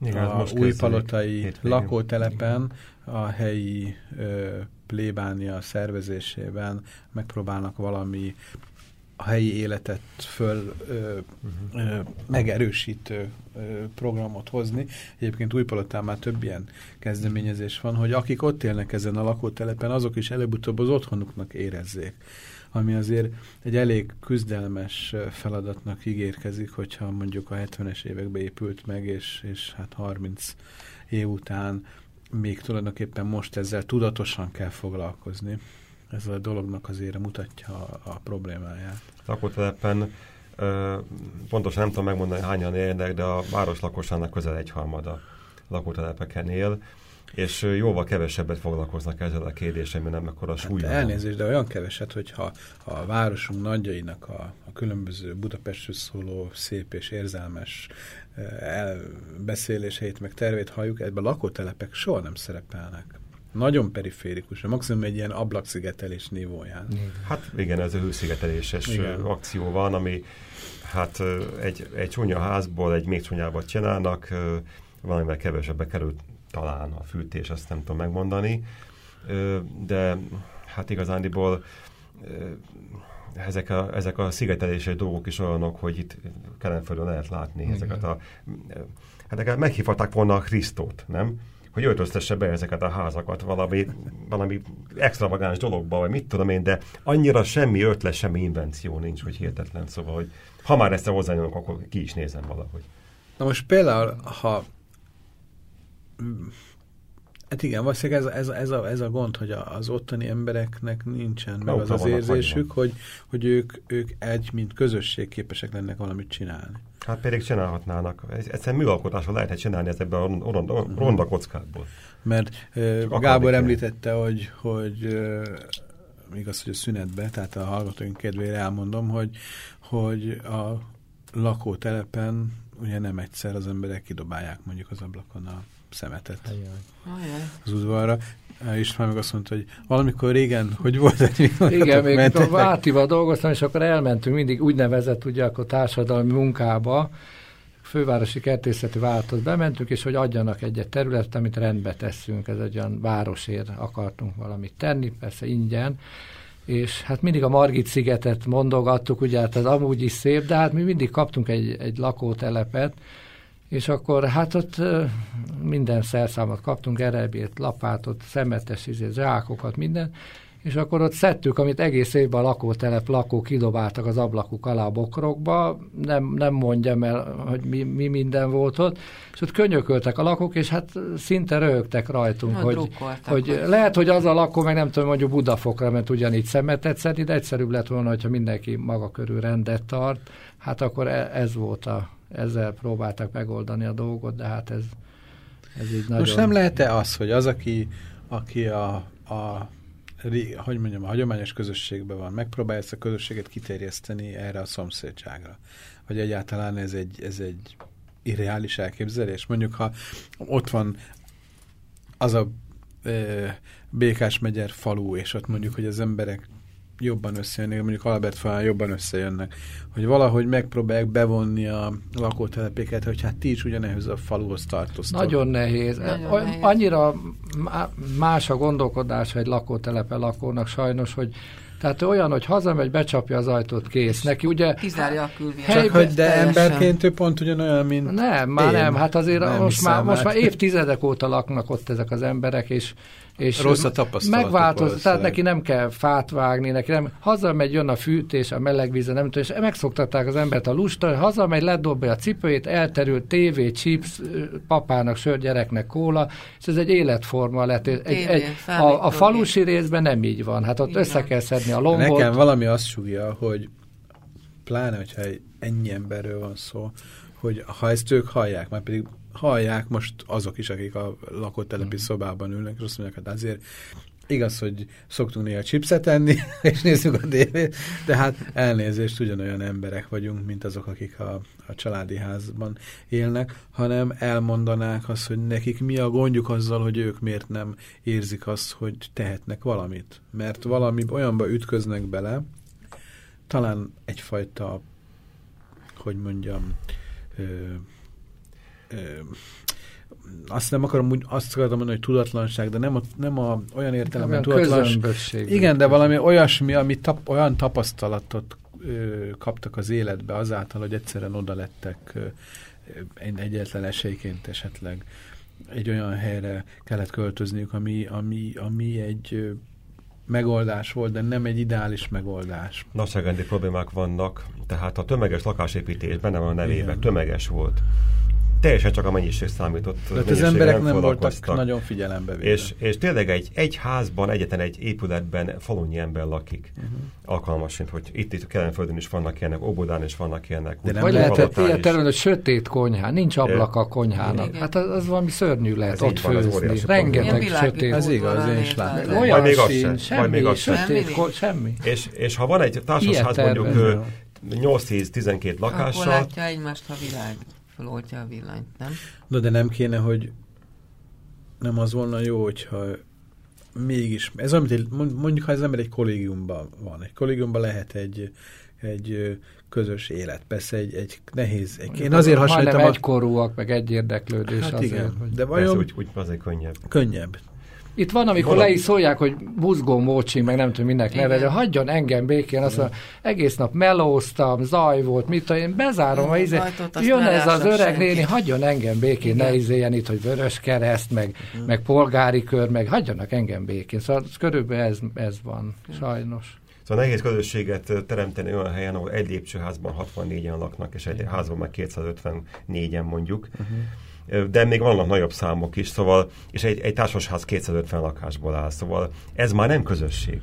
igen, a újpalotai lakótelepen a helyi ö, plébánia szervezésében megpróbálnak valami a helyi életet föl ö, ö, megerősítő ö, programot hozni. Egyébként Újpalotán már több ilyen kezdeményezés van, hogy akik ott élnek ezen a lakótelepen, azok is előbb-utóbb az otthonuknak érezzék. Ami azért egy elég küzdelmes feladatnak ígérkezik, hogyha mondjuk a 70-es évekbe épült meg, és, és hát 30 év után még tulajdonképpen most ezzel tudatosan kell foglalkozni. Ez a dolognak azért mutatja a, a problémáját. Lakótelepen pontosan nem tudom megmondani, hányan élnek, de a város lakosának közel egyharmada lakótelepeken él, és jóval kevesebbet foglalkoznak ezzel a kérdéssel, mert nem ekkora súly. Hát elnézést, de olyan keveset, hogyha a városunk nagyjainak a, a különböző Budapestről szóló szép és érzelmes elbeszéléseit, meg tervét halljuk, ebben a lakótelepek soha nem szerepelnek. Nagyon periférikus, maximum egy ilyen ablakszigetelés nívóján. Hát igen, ez a hőszigeteléses igen. akció van, ami hát egy, egy csúnya házból egy még csúnyábbat csinálnak, valamivel kevesebbe került talán a fűtés, azt nem tudom megmondani, de hát igazándiból ezek a, ezek a szigetelési dolgok is olyanok, hogy itt Kelenföldön lehet látni Igen. ezeket a... Hát meghívhatták volna a Krisztót, nem? Hogy öltöztesse be ezeket a házakat valami, valami extravagáns dologba, vagy mit tudom én, de annyira semmi ötlet, semmi invenció nincs, hogy hihetetlen. Szóval, hogy ha már ezt hozzányomok, akkor ki is nézem valahogy. Na most például, ha Hát igen, valószínűleg ez, ez, ez, a, ez a gond, hogy az ottani embereknek nincsen meg az az érzésük, hogy, hogy ők, ők egy, mint közösség képesek lennek valamit csinálni. Hát pedig csinálhatnának. Egyszerűen műalkotásra lehetne csinálni ezt ebben a ronda, ronda kockákból. Mert uh, Gábor említette, hogy, hogy uh, igaz, hogy a szünetbe, tehát a hallgatóink kedvére elmondom, hogy, hogy a lakótelepen ugye nem egyszer az emberek kidobálják mondjuk az ablakon a szemetet Ajaj. az udvarra. István meg azt mondta, hogy valamikor régen, hogy volt egy Igen, még a Vátival dolgoztam, és akkor elmentünk mindig úgynevezett ugye akkor társadalmi munkába, fővárosi kertészeti váltot bementünk, és hogy adjanak egy területet, amit rendbe tesszünk, ez egy olyan városért akartunk valamit tenni, persze ingyen, és hát mindig a Margit szigetet mondogattuk, ugye hát ez amúgy is szép, de hát mi mindig kaptunk egy, egy lakótelepet, és akkor hát ott minden szerszámot kaptunk, erebét, lapátot, szemetes izé, zsákokat, minden, és akkor ott szedtük, amit egész évben a lakótelep lakók kidobáltak az ablakuk alá a bokrokba, nem, nem mondjam el, hogy mi, mi minden volt ott, és ott könyököltek a lakók, és hát szinte rögtek rajtunk, Na, hogy, hogy lehet, hogy az a lakó, meg nem tudom, mondjuk Budafokra, mert ugyanígy szemetet szedni, de egyszerűbb lett volna, hogyha mindenki maga körül rendet tart, hát akkor e, ez volt a, ezzel próbáltak megoldani a dolgot, de hát ez, ez így nagyon... Most nem lehet-e az, hogy az, aki, aki a, a hogy mondjam, a hagyományos közösségben van, megpróbálja ezt a közösséget kiterjeszteni erre a szomszédságra. Vagy egyáltalán ez egy, ez egy irreális elképzelés. Mondjuk, ha ott van az a e, Békás megyer falu, és ott mondjuk, hogy az emberek jobban összejönnek, mondjuk Albert falán jobban összejönnek, hogy valahogy megpróbálják bevonni a lakótelepéket, hogy hát ti is ugyanehhez a faluhoz tartoztok. Nagyon nehéz. Nagyon nehéz. Annyira más a gondolkodás egy lakótelepe lakónak sajnos, hogy tehát olyan, hogy hazamegy, becsapja az ajtót, kész. Neki ugye... Kizárja a külvilág. Csak hogy de teljesen. emberként ő pont ugyanolyan, mint Nem, már én. nem. Hát azért nem most, már, most már évtizedek óta laknak ott ezek az emberek, és és Rossz a tapasztalat. Megváltozott, tehát neki nem kell fát vágni, neki nem, hazamegy, jön a fűtés, a meleg víz, nem tudom, és megszoktatták az embert a lusta, hazamegy, ledobja a cipőjét, elterül tévé, chips, papának, sör, gyereknek kóla, és ez egy életforma lett. Egy, egy, egy, a, a falusi részben nem így van, hát ott Igen. össze kell szedni a lombot. Nekem valami azt súgja, hogy pláne, hogyha ennyi emberről van szó, hogy ha ezt ők hallják, már pedig hallják most azok is, akik a lakótelepi mm. szobában ülnek, és azt mondják, hát azért igaz, hogy szoktunk néha chipset enni, és nézzük a tévét, de hát elnézést ugyanolyan emberek vagyunk, mint azok, akik a, a családi házban élnek, hanem elmondanák azt, hogy nekik mi a gondjuk azzal, hogy ők miért nem érzik azt, hogy tehetnek valamit. Mert valami olyanba ütköznek bele, talán egyfajta, hogy mondjam, ö, azt nem akarom úgy, azt akartam mondani, hogy tudatlanság, de nem a, nem a olyan értelemben tudatlanság. Igen, de valami olyasmi, ami tap, olyan tapasztalatot ö, kaptak az életbe azáltal, hogy egyszerűen oda lettek ö, egyetlen esélyként esetleg egy olyan helyre kellett költözniük, ami, ami, ami egy ö, megoldás volt, de nem egy ideális megoldás. Nagyságrendi problémák vannak, tehát a tömeges lakásépítés benne van a nevében, tömeges volt teljesen csak a mennyiség számított. De az emberek nem, nem voltak nagyon figyelembe véve. És, és tényleg egy, egy házban, egyetlen egy épületben falunyi ember lakik. Uh-huh. Alkalmasint, hogy itt, itt Kelenföldön is vannak ilyenek, Obodán is vannak ilyenek. De nem vagy lehetett ilyen területen, hogy sötét konyhá, nincs ablak a konyhának. Igen. Hát az, az valami szörnyű lehet Ez ott főzni. Rengeteg sötét. Ez igaz, én is látom. Olyan még szín, semmi, sötét, semmi. És, és ha van egy társasház mondjuk 8-10-12 lakással. Akkor látja egymást a világ feloltja a villanyt, nem? Na de nem kéne, hogy nem az volna jó, hogyha mégis, ez olyan, mint egy, mondjuk, ha az ember egy kollégiumban van, egy kollégiumban lehet egy, egy közös élet. Persze egy, egy nehéz. Egy, én azért hasonlítom. Majdnem egykorúak, meg egy érdeklődés hát azért. Igen, hogy... De vajon... Persze, úgy, úgy azért könnyebb. Könnyebb. Itt van, amikor Valami... le is szólják, hogy buzgó mócsi, meg nem tudom, minek neve, de hagyjon engem békén, azt mondja, egész nap melóztam, zaj volt, mit tudom, én bezárom, a izé, jön ez az öreg néni, hagyjon engem békén, Igen. ne izéljen itt, hogy vörös kereszt, meg, uh-huh. meg polgári kör, meg hagyjanak engem békén. Szóval körülbelül ez, ez van, sajnos. Szóval nehéz közösséget teremteni olyan helyen, ahol egy lépcsőházban 64-en laknak, és egy házban meg 254-en mondjuk. Uh-huh de még vannak nagyobb számok is, szóval, és egy, egy társasház 250 lakásból áll, szóval ez már nem közösség.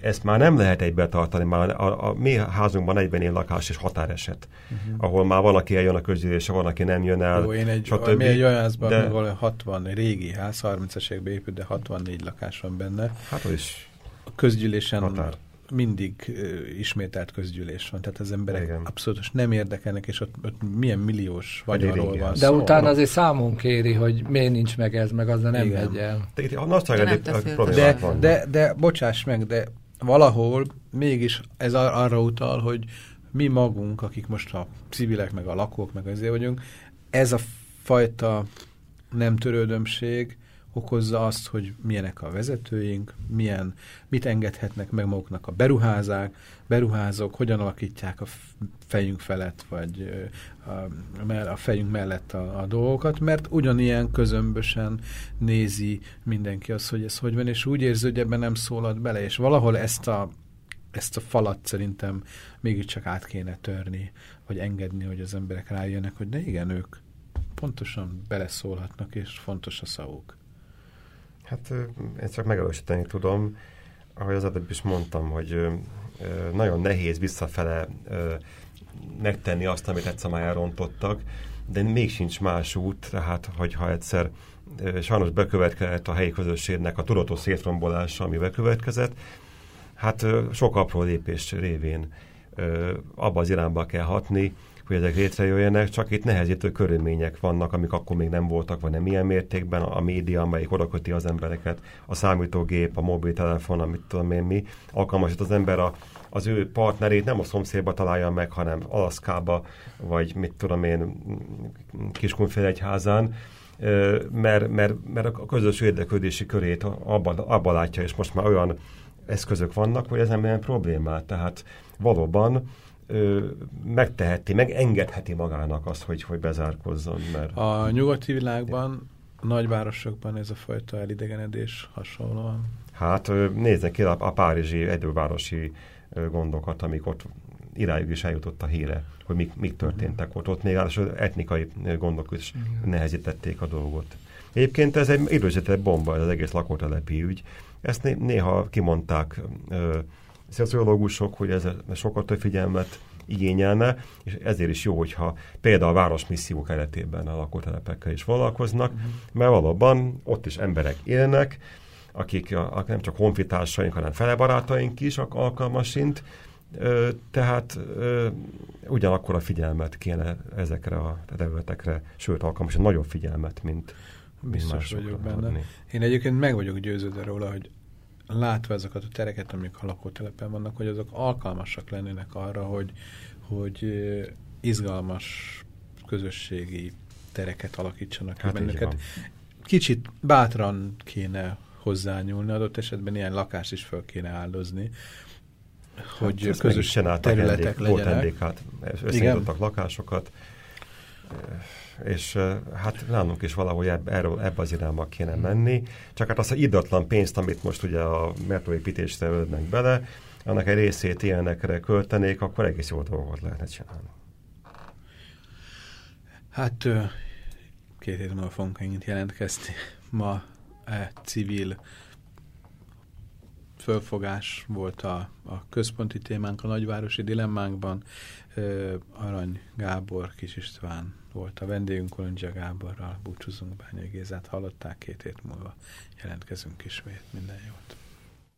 Ezt már nem lehet egybe tartani, már a, a mi házunkban egyben él lakás és határeset, uh-huh. ahol már van, aki eljön a közgyűlésre, van, aki nem jön el. Jó, én egy, stb. mi egy olyan házban, de... ahol 60 régi ház, 30-es években épült, de 64 lakás van benne. Hát is. A közgyűlésen határ mindig ismételt közgyűlés van, tehát az emberek Igen. abszolút nem érdekelnek, és ott, ott milyen milliós vagyonról van De szó. utána azért számon kéri, hogy miért nincs meg ez, meg azzal nem Igen. megy el. De, de, de, de, de bocsáss meg, de valahol mégis ez ar arra utal, hogy mi magunk, akik most a civilek, meg a lakók, meg azért vagyunk, ez a fajta nem törődömség, okozza azt, hogy milyenek a vezetőink, milyen, mit engedhetnek meg maguknak a beruházák, beruházók, hogyan alakítják a fejünk felett, vagy a, a fejünk mellett a, a dolgokat, mert ugyanilyen közömbösen nézi mindenki azt, hogy ez hogy van, és úgy érzi, hogy ebben nem szólad bele, és valahol ezt a, ezt a falat szerintem mégiscsak át kéne törni, vagy engedni, hogy az emberek rájönnek, hogy de igen, ők pontosan beleszólhatnak, és fontos a szavuk. Hát én csak megerősíteni tudom, ahogy az előbb is mondtam, hogy nagyon nehéz visszafele megtenni azt, amit egyszer már elrontottak, de még sincs más út, tehát hogyha egyszer sajnos bekövetkezett a helyi közösségnek a tudatos szétrombolása, ami bekövetkezett, hát sok apró lépés révén abba az irányba kell hatni, hogy ezek létrejöjjenek, csak itt nehezítő körülmények vannak, amik akkor még nem voltak, vagy nem ilyen mértékben, a média, amelyik odaköti az embereket, a számítógép, a mobiltelefon, amit tudom én mi, alkalmasít az ember a, az ő partnerét nem a szomszédba találja meg, hanem Alaszkába, vagy mit tudom én, Kiskunfélegyházán, mert, mert, mert a közös érdeklődési körét abban, abba látja, és most már olyan eszközök vannak, hogy ez nem ilyen problémát. Tehát valóban ö, megteheti, megengedheti magának azt, hogy, hogy bezárkozzon. Mert... A nyugati világban, a nagyvárosokban ez a fajta elidegenedés hasonlóan? Hát nézzek ki a, a párizsi egyővárosi gondokat, amik ott iráig is eljutott a híre, hogy mik, mik történtek ott. Ott még az etnikai gondok is nehezítették a dolgot. Egyébként ez egy időzített bomba, ez az egész lakótelepi ügy. Ezt néha kimondták ö, szociológusok, hogy ez sokkal több figyelmet igényelne, és ezért is jó, hogyha például a városmisszió keretében a lakótelepekkel is foglalkoznak, uh-huh. mert valóban ott is emberek élnek, akik, akik nem csak honfitársaink, hanem felebarátaink is alkalmasint, tehát ugyanakkor a figyelmet kéne ezekre a területekre, sőt alkalmas, nagyobb figyelmet, mint, Biztos vagyok benne. Adni. Én egyébként meg vagyok győződve róla, hogy látva ezeket a tereket, amik a lakótelepen vannak, hogy azok alkalmasak lennének arra, hogy, hogy izgalmas közösségi tereket alakítsanak hát bennünket. Kicsit bátran kéne hozzányúlni, adott esetben ilyen lakást is föl kéne áldozni, hogy hát közös területek legyenek. Volt összenyitottak lakásokat, és hát nálunk is valahogy ebb, erről, ebbe az irányba kéne menni. Csak hát azt a idatlan pénzt, amit most ugye a metroépítésre ölnek bele, annak egy részét ilyenekre költenék, akkor egész jó dolgot lehetne csinálni. Hát két hét múlva fogunk ennyit jelentkezni. Ma e, civil fölfogás volt a, a központi témánk a nagyvárosi dilemmánkban. Arany Gábor, Kis István volt a vendégünk, Kolondzsia Gáborral búcsúzunk Bányai Gézát hallották, két hét múlva jelentkezünk ismét. Minden jót!